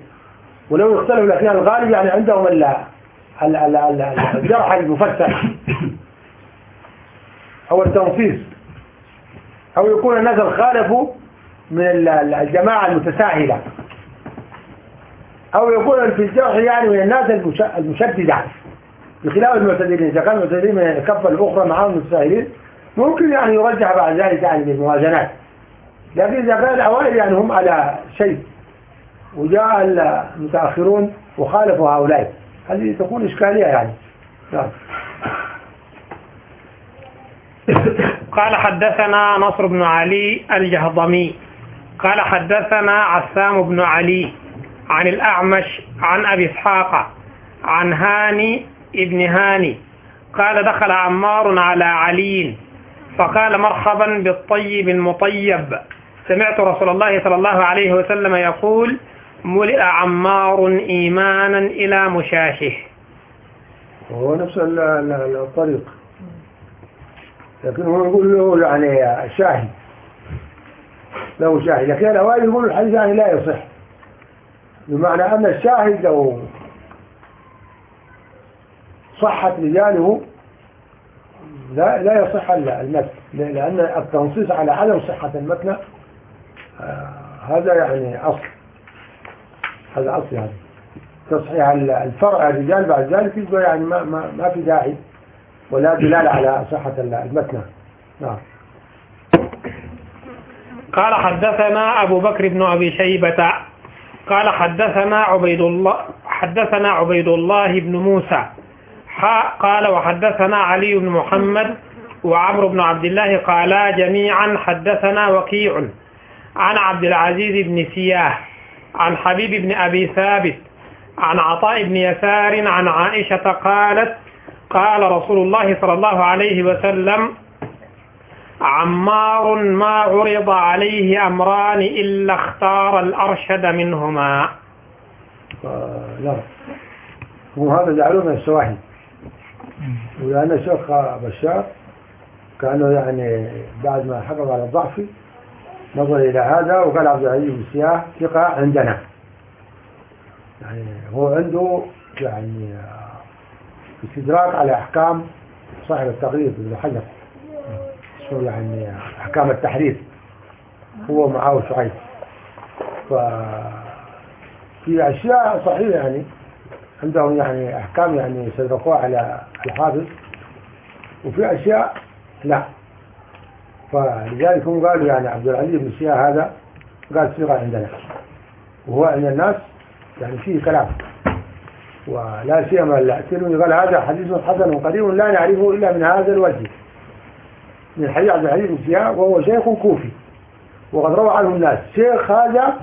[SPEAKER 2] ولو يختلف لكن الغالب يعني عندهم ال ال- ال- ال- الجرح المفتح أو التنصيص أو يكون الناس الخالفوا من ال- ال- الجماعة المتساهلة. أو يكون الجرح يعني من الناس المش- المشددة. بخلاف المعتدلين إذا كانوا المعتدلين من الكفة الأخرى معهم المتساهلين ممكن يعني يرجح بعد ذلك يعني بالموازنات. لكن إذا كان الأوائل يعني هم على شيء وجاء المتأخرون وخالفوا هؤلاء. هذه تكون إشكالية يعني. نعم.
[SPEAKER 1] قال حدثنا نصر بن علي الجهضمي. قال حدثنا عسام بن علي عن الأعمش عن أبي إسحاق عن هاني ابن هاني. قال دخل عمار على علي فقال مرحبا بالطيب المطيب. سمعت رسول الله صلى الله عليه وسلم يقول ملئ عمار إيمانا إلى مشاشه.
[SPEAKER 2] وهو نفس ال- ال- الطريق. لكن هو يقول له يعني شاهد. له شاهد. لكن الأوائل يقول الحديث يعني لا يصح. بمعنى أن الشاهد لو صحت رجاله لا لا يصح ال- المتن. لأن التنصيص على عدم صحة المتن آه، هذا يعني أصل. هذا أصل يعني. تصحيح ال- الفرع الرجال بعد ذلك يعني ما, ما, ما في داعي ولا دلالة على صحة ال- المتن. نعم.
[SPEAKER 1] قال حدثنا أبو بكر بن أبي شيبة. قال حدثنا عبيد الله حدثنا عبيد الله بن موسى. قال وحدثنا علي بن محمد وعمرو بن عبد الله قالا جميعا حدثنا وكيع. عن عبد العزيز بن سياه. عن حبيب بن أبي ثابت. عن عطاء بن يسار عن عائشة قالت قال رسول الله صلى الله عليه وسلم عمار ما عرض عليه أمران إلا اختار الأرشد منهما.
[SPEAKER 2] لا وهذا جعلوه من الشواهد ولأن الشيخ بشار كانوا يعني بعد ما حكم على الضعف نظر إلى هذا وقال عبد العزيز بن سياح ثقة عندنا. يعني هو عنده يعني استدراك على أحكام صاحب التقرير ابن حجر. شو يعني أحكام التحرير هو معاه شعيب. ف في أشياء صحيحة يعني. عندهم يعني أحكام يعني يصدقوها على الحافظ. وفي أشياء لا. فلذلك هم قالوا يعني عبد العزيز بن سياح هذا قال صيغة عندنا. وهو عند الناس يعني فيه كلام. ولا سيما الترمذي قال هذا حديث حسن قريب لا نعرفه إلا من هذا الوجه. من حديث عبد العزيز بن سياح وهو شيخ كوفي. وقد روى عنه الناس شيخ هذا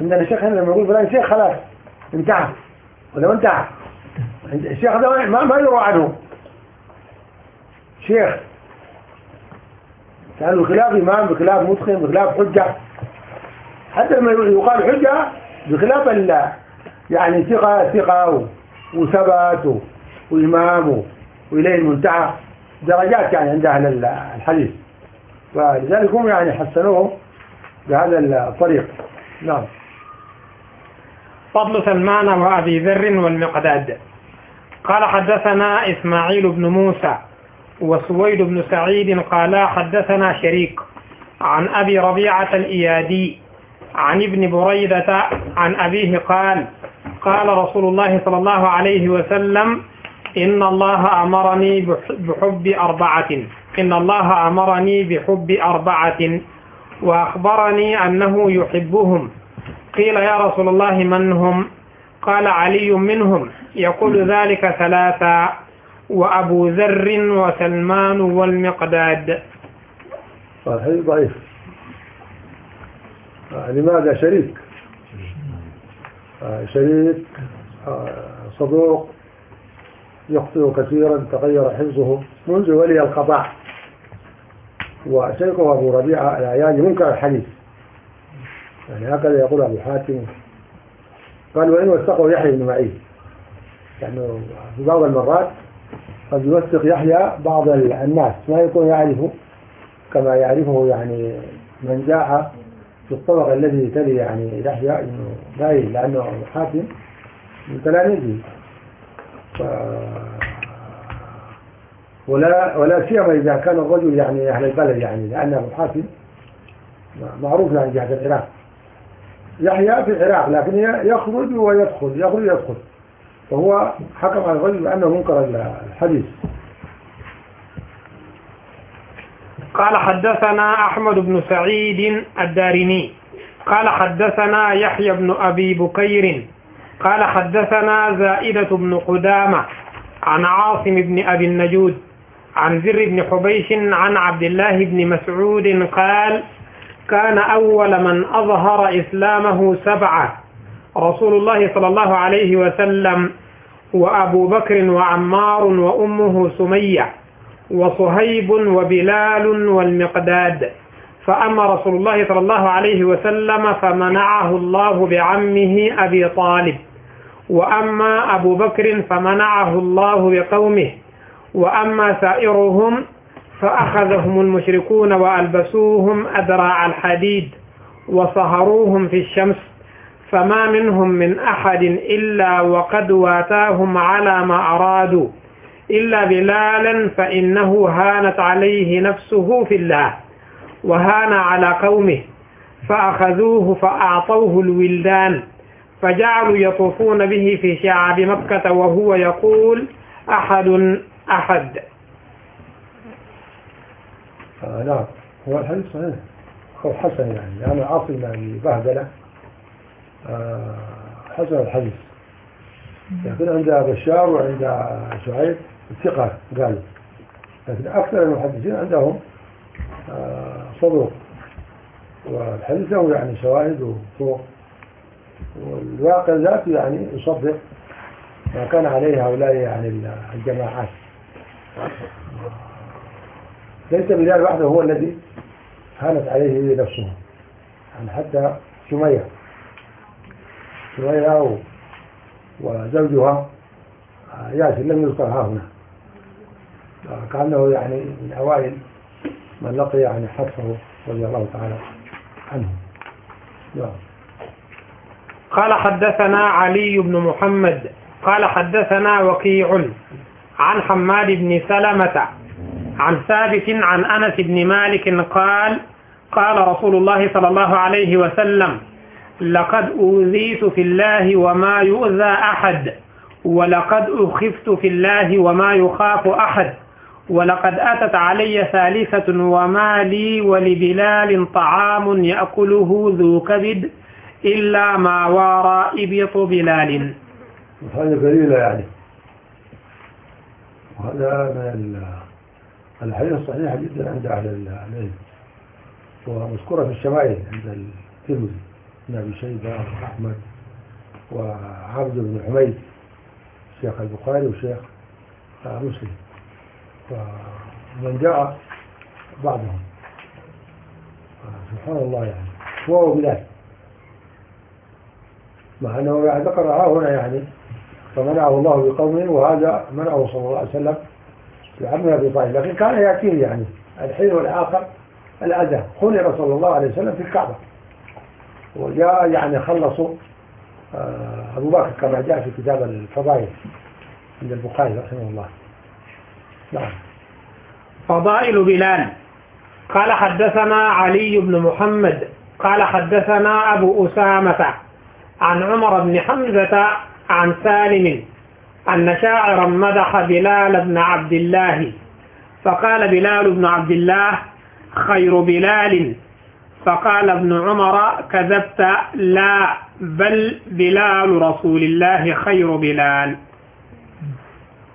[SPEAKER 2] عندنا شيخ هنا لما يقول فلان شيخ خلاص انتهى. ولو انتهى. الشيخ هذا ما ما يروى عنه. شيخ. كان بخلاف إمام بخلاف متقن بخلاف حجة. حتى لما يقال حجة بخلاف ال يعني ثقة ثقة وثبات وإمام وإليه المنتهى. درجات يعني عند أهل ال- الحديث. فلذلك هم يعني حسنوه بهذا الطريق. نعم.
[SPEAKER 1] فضل سلمان وأبي ذر والمقداد. قال حدثنا إسماعيل بن موسى وسويد بن سعيد قالا حدثنا شريك عن أبي ربيعة الإيادي عن ابن بريدة عن أبيه قال قال رسول الله صلى الله عليه وسلم إن الله أمرني بح- بحب أربعة. إن الله أمرني بحب أربعة. وأخبرني أنه يحبهم. قيل يا رسول الله من هم؟ قال علي منهم. يقول ذلك ثلاثا وأبو ذر وسلمان والمقداد.
[SPEAKER 2] الحديث ضعيف. آه، لماذا شريك. آه، شريك آه، صدوق يخطئ كثيرا تغير حفظه منذ ولي القضاء وشيخه أبو ربيعة العياني منكر الحديث. يعني هكذا يقول أبو حاتم. قال وإن وثقه يحيى بن معين. يعني في بعض المرات قد يوثق يحيى بعض الناس ما يكون يعرف كما يعرفه يعني من جاء في الطبق الذي تلي يعني يحيى انه باين لأنه حاتم من تلاميذه. ولا ولا سيما إذا كان الرجل يعني أهل البلد يعني لأن ابو حاتم معروف يعني جهة العراق. يحيى في العراق لكن يخرج ويدخل يخرج ويدخل. فهو حكم على الرجل بأنه منكر الحديث.
[SPEAKER 1] قال حدثنا أحمد بن سعيد الدارمي. قال حدثنا يحيى بن أبي بكير قال حدثنا زائدة بن قدامة عن عاصم بن أبي النجود عن زر بن حبيش عن عبد الله بن مسعود قال كان أول من أظهر إسلامه سبعة رسول الله صلى الله عليه وسلم وأبو بكر وعمار وأمه سمية وصهيب وبلال والمقداد. فأما رسول الله صلى الله عليه وسلم فمنعه الله بعمه أبي طالب. وأما أبو بكر فمنعه الله بقومه. وأما سائرهم فأخذهم المشركون وألبسوهم أدراع الحديد وصهروهم في الشمس. فما منهم من أحد إلا وقد واتاهم على ما أرادوا. إلا بلالا فإنه هانت عليه نفسه في الله. وهان على قومه فأخذوه فأعطوه الولدان فجعلوا يطوفون به في شعاب مكة وهو يقول أحد أحد.
[SPEAKER 2] آه نعم. هو الحديث صحيح. هو حسن يعني. يعني عاصم يعني بهدلة آه حسن الحديث. لكن عند بشار وعند شعيب ثقة قالوا لكن أكثر المحدثين عندهم آه صدوق والحديث له يعني شواهد وطرق والواقع ذاته يعني يصدق ما كان عليه هؤلاء يعني الجماعات. ليس بلال وحده هو الذي هانت عليه نفسه. يعني حتى سمية. سمية وزوجها ياسر لم يذكر ها هنا. كأنه يعني من أوائل من لقي يعني حتفه رضي الله تعالى عنه. نعم.
[SPEAKER 1] قال حدثنا علي بن محمد قال حدثنا وكيع عن حماد بن سلمة عن ثابت عن أنس بن مالك قال قال رسول الله صلى الله عليه وسلم لقد أوذيت في الله وما يؤذى أحد ولقد أخفت في الله وما يخاف أحد. ولقد أتت علي ثالثة وما لي ولبلال طعام يأكله ذو كبد إلا ما وارى إبط بلال.
[SPEAKER 2] هذه قليلة يعني. وهذا من الحديث الصحيح جدا عند أهل العلم. ومذكورة في الشمائل عند الترمذي. بن أبي شيبة وأحمد وعبد بن حميد شيخ البخاري وشيخ مسلم. ومن جاء بعضهم سبحان الله يعني. هو بلال مع أنه ذكر ها هنا يعني فمنعه الله بقومه وهذا منعه صلى الله عليه وسلم بعمل أبي طالب. لكن كان يأتيه يعني الحين والآخر الأذى. خلر صلى الله عليه وسلم في الكعبة. وجاء يعني خلصوا أبو بكر كما جاء في كتاب الفضائل عند البخاري رحمه الله. نعم
[SPEAKER 1] فضائل بلال. قال حدثنا علي بن محمد. قال حدثنا أبو أسامة عن عمر بن حمزة عن سالم أن شاعرا مدح بلال بن عبد الله. فقال بلال بن عبد الله خير بلال. فقال ابن عمر كذبت. لا بل بلال رسول الله خير بلال.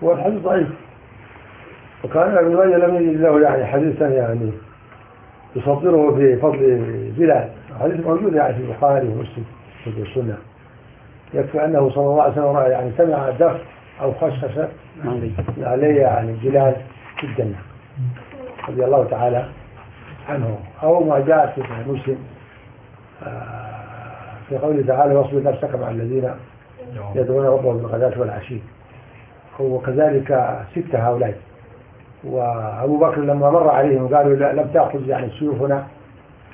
[SPEAKER 2] والحديث ضعيف. وكان ابن ماجه لم يجد له يعني حديثا يعني يصدره في فضل بلال. الحديث موجود يعني في البخاري ومسلم في السنة. يكفي أنه صلى الله عليه وسلم يعني سمع دف أو خشخشه عليه يعني بلال في الجنة. رضي الله تعالى عنه. أو ما جاء في مسلم. في قوله تعالى واصبر نفسك مع الذين يدعون ربهم بالغداة والعشي. وكذلك ستة هؤلاء. وأبو بكر لما مر عليهم قالوا لا لم تأخذ يعني سيوفنا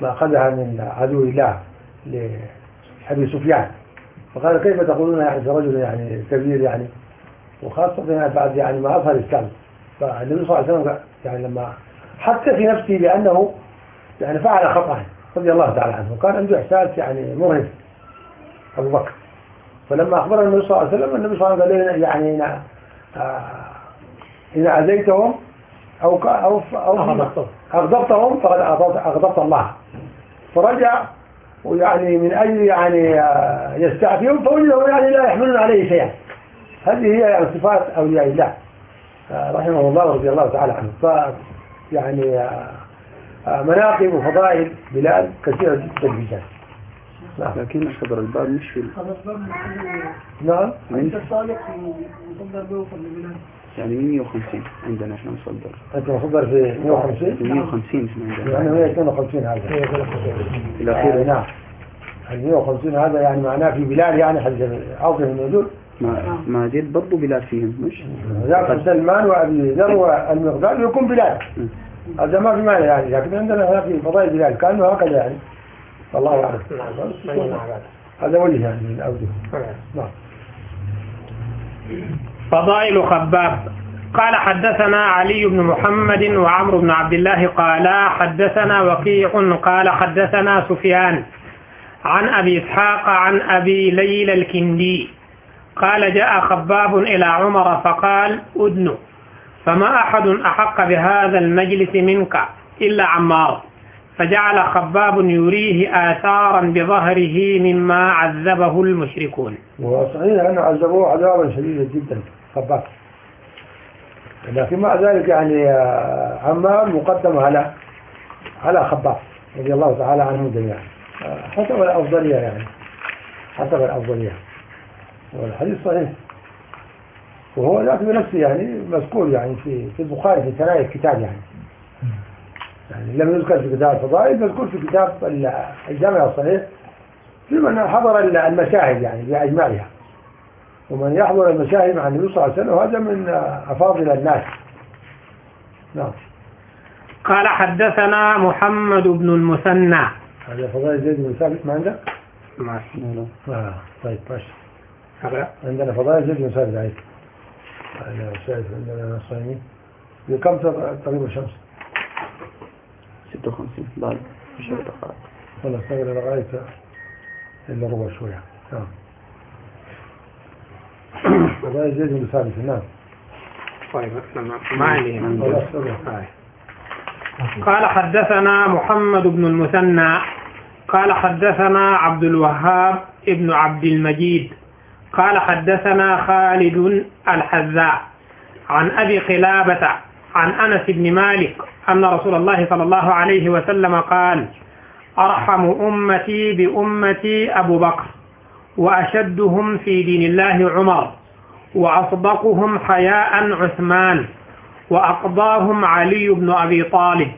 [SPEAKER 2] ما أخذها من عدو الله لأبي سفيان. فقال كيف تقولون يعني رجل يعني كبير يعني؟ وخاصة بعد يعني ما أظهر الإسلام فالنبي صلى الله عليه وسلم يعني لما حتى في نفسه بأنه يعني فعل خطأ رضي الله تعالى عنه. وكان عنده إحساس يعني مرهف أبو بكر. فلما أخبر النبي صلى الله عليه وسلم النبي صلى الله عليه وسلم قال يعني إن, آه أذيتهم أو أو أو
[SPEAKER 1] أغضبتهم.
[SPEAKER 2] فقد أغضبت, الله. فرجع ويعني من أجل يعني آه، يستعفيهم فوجدوا يعني لا يحملون عليه شيئا. هذه هي يعني صفات أولياء الله. آه، رحمه الله ورضي الله تعالى عنه. ف يعني آه، مناقب وفضائل بلال كثيرة جدا جدا نعم.
[SPEAKER 4] لكن صدر الباب مش في
[SPEAKER 2] نعم.
[SPEAKER 7] انت الصالح ومصدر به في البلاد
[SPEAKER 4] يعني 150 عندنا إحنا مصدر
[SPEAKER 2] أنت مصدر في 150
[SPEAKER 4] 150 إحنا عندنا
[SPEAKER 2] يعني 152 هذا.
[SPEAKER 4] في
[SPEAKER 2] آه،
[SPEAKER 4] الأخير
[SPEAKER 2] نعم. ال 150 هذا يعني معناه في بلال يعني حديث عاصم الموجود
[SPEAKER 4] ما ما جيت برضه بلاد فيهم مش؟
[SPEAKER 2] ذاك سلمان وأبي ذر والمقداد يكون بلال
[SPEAKER 4] م.
[SPEAKER 2] هذا ما في معنى يعني لكن عندنا هنا في فضائل بلال كانه هكذا يعني. والله أعلم.
[SPEAKER 1] نعم.
[SPEAKER 2] هذا وجه يعني من الاوجه نعم.
[SPEAKER 1] فضائل خباب. قال حدثنا علي بن محمد وعمرو بن عبد الله قالا حدثنا وكيع قال حدثنا سفيان عن أبي إسحاق عن أبي ليلى الكندي. قال جاء خباب إلى عمر فقال أدن فما أحد أحق بهذا المجلس منك إلا عمار. فجعل خباب يريه آثارا بظهره مما عذبه المشركون.
[SPEAKER 2] وصحيح انه عذبوه عذابا شديدا جدا. خباب لكن مع ذلك يعني آه، عمار مقدم على على خباب رضي الله تعالى عنهم جميعا. آه، حسب الأفضلية يعني. حسب الأفضلية. والحديث صحيح. وهو ذات بنفسه يعني مذكور يعني في في البخاري في ثنايا الكتاب يعني. يعني لم يذكر في كتاب الفضائل مذكور في كتاب ال- الجامع الصحيح في من حضر ال- المشاهد يعني بأجمعها. ومن يحضر المشاهد مع النبي صلى الله عليه وسلم هذا من أفاضل الناس. نعم.
[SPEAKER 1] قال حدثنا محمد بن المثنى.
[SPEAKER 2] هذا فضائل زيد بن ثابت ما عندك؟
[SPEAKER 1] ما
[SPEAKER 2] آه طيب ماشي.
[SPEAKER 1] أقرأ
[SPEAKER 2] عندنا فضائل زيد بن ثابت عليك أنا شايف عندنا صايمين بكم تقريبا الشمس؟
[SPEAKER 4] 56 بعد. 10 دقائق
[SPEAKER 2] والله استغل لغاية إلا ربع شوية. نعم. نعم
[SPEAKER 1] طيب ما.
[SPEAKER 2] خلاص تفضل.
[SPEAKER 1] قال حدثنا محمد بن المثنى قال حدثنا عبد الوهاب ابن عبد المجيد قال حدثنا خالد الحذاء عن أبي قلابة عن أنس بن مالك أن رسول الله صلى الله عليه وسلم قال أرحم أمتي بأمتي أبو بكر وأشدهم في دين الله عمر وأصدقهم حياء عثمان وأقضاهم علي بن أبي طالب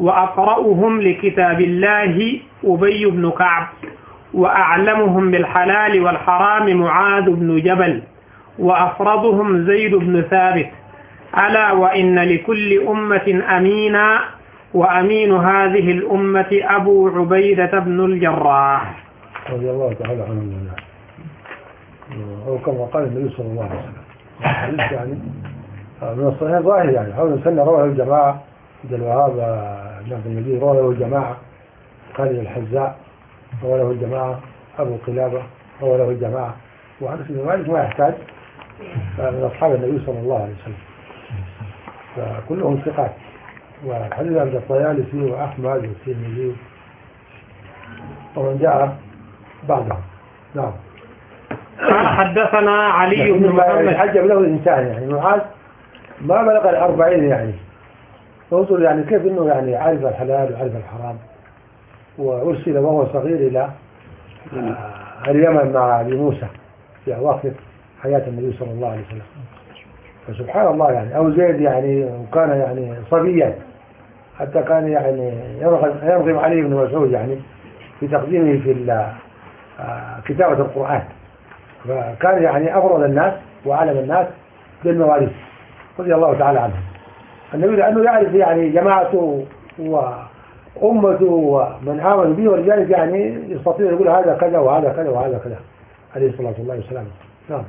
[SPEAKER 1] وأقرأهم لكتاب الله أبي بن كعب وأعلمهم بالحلال والحرام معاذ بن جبل وأفرضهم زيد بن ثابت ألا وإن لكل أمة أمينا وأمين هذه الأمة أبو عبيدة بن الجراح.
[SPEAKER 2] رضي الله تعالى عنه من أو كما قال النبي صلى الله عليه وسلم. يعني من الصحيح ظاهر يعني. حول سنة رواه الجماعة. عبد الوهاب بن عبد المجيد رواه له الجماعة. خالد الحزاء رواه له الجماعة. أبو قلابة رواه له الجماعة. وأنس بن مالك ما يحتاج. من أصحاب النبي صلى الله عليه وسلم. فكلهم ثقات. والحديث عند الطيالسي وأحمد والترمذي. ومن جاء بعدهم نعم.
[SPEAKER 1] قال حدثنا علي بن محمد.
[SPEAKER 2] يتعجب له الإنسان يعني معاذ ما بلغ الأربعين يعني. انظر يعني كيف أنه يعني عارف الحلال وعارف الحرام؟ وأرسل وهو صغير إلى آه، اليمن مع أبي موسى في أواخر حياة النبي صلى الله عليه وسلم. فسبحان الله يعني. أو زيد يعني وكان يعني صبيا. حتى كان يعني يرغب يرغب عليه ابن مسعود يعني في تقديمه في كتابة القرآن. فكان يعني أفرض الناس وأعلم الناس بالمواريث رضي الله تعالى عنه النبي لأنه يعرف يعني جماعته وأمته ومن آمن به ولذلك يعني يستطيع يقول هذا كذا وهذا كذا وهذا كذا عليه الصلاة والسلام. نعم.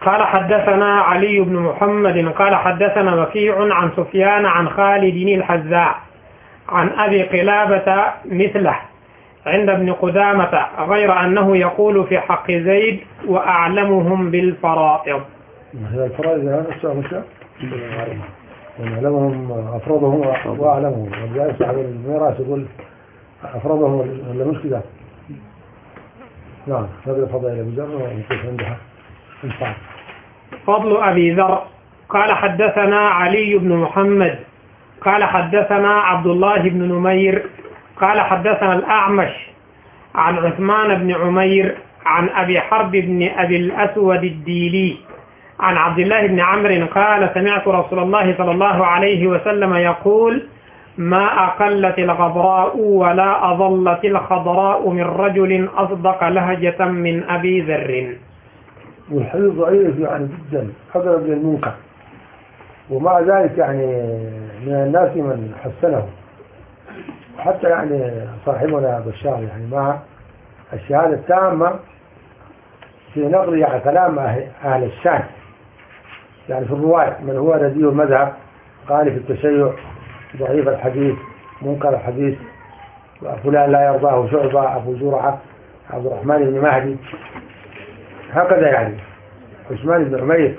[SPEAKER 1] قال حدثنا علي بن محمد قال حدثنا وكيع عن سفيان عن خالد الحذاء عن أبي قلابة مثله. عند ابن قدامة غير أنه يقول في حق زيد وأعلمهم بالفرائض.
[SPEAKER 2] هذا الفرائض؟ هذا الشيء مش ونعلمهم أفرادهم وأعلمهم. ولذلك صاحب الميراث يقول أفرادهم ولا مش كده؟ نعم هذا فضائل أبي ذر ونشوف عندها.
[SPEAKER 1] فضل أبي ذر. قال حدثنا علي بن محمد. قال حدثنا عبد الله بن نمير. قال حدثنا الأعمش عن عثمان بن عمير عن أبي حرب بن أبي الأسود الديلي عن عبد الله بن عمرو قال سمعت رسول الله صلى الله عليه وسلم يقول ما أقلت الغبراء ولا أظلت الخضراء من رجل أصدق لهجة من أبي ذر.
[SPEAKER 2] والحديث ضعيف يعني جدا أقرب للمنكر ومع ذلك يعني من الناس من حسنه. حتى يعني صاحبنا بشار يعني مع الشهادة التامة في نقل يعني كلام أهل الشام. يعني في الرواية من هو رديء المذهب قال في التشيع ضعيف الحديث منكر الحديث فلان لا يرضاه شعبة أبو زرعة عبد الرحمن بن مهدي. هكذا يعني عثمان بن عمير.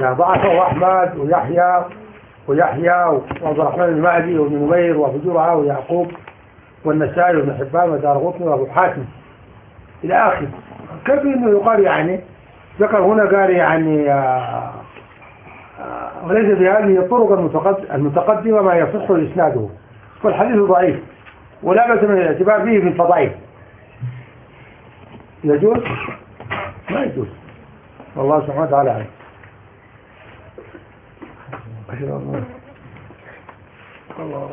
[SPEAKER 2] يعني ضعفه أحمد ويحيى ويحيى وعبد الرحمن بن مهدي وابن نمير وأبو زرعة ويعقوب والنسائي وابن حبان ودار غطن وأبو حاتم. إلى آخر كيف إنه يقال يعني؟ ذكر هنا قال يعني آه، آه، وليس في هذه الطرق المتقد- المتقدمة ما يصح إسناده. والحديث ضعيف. ولا بأس من الاعتبار به في الفضائل. يجوز؟ ما يجوز. والله سبحانه وتعالى أعلم. لا الله الله.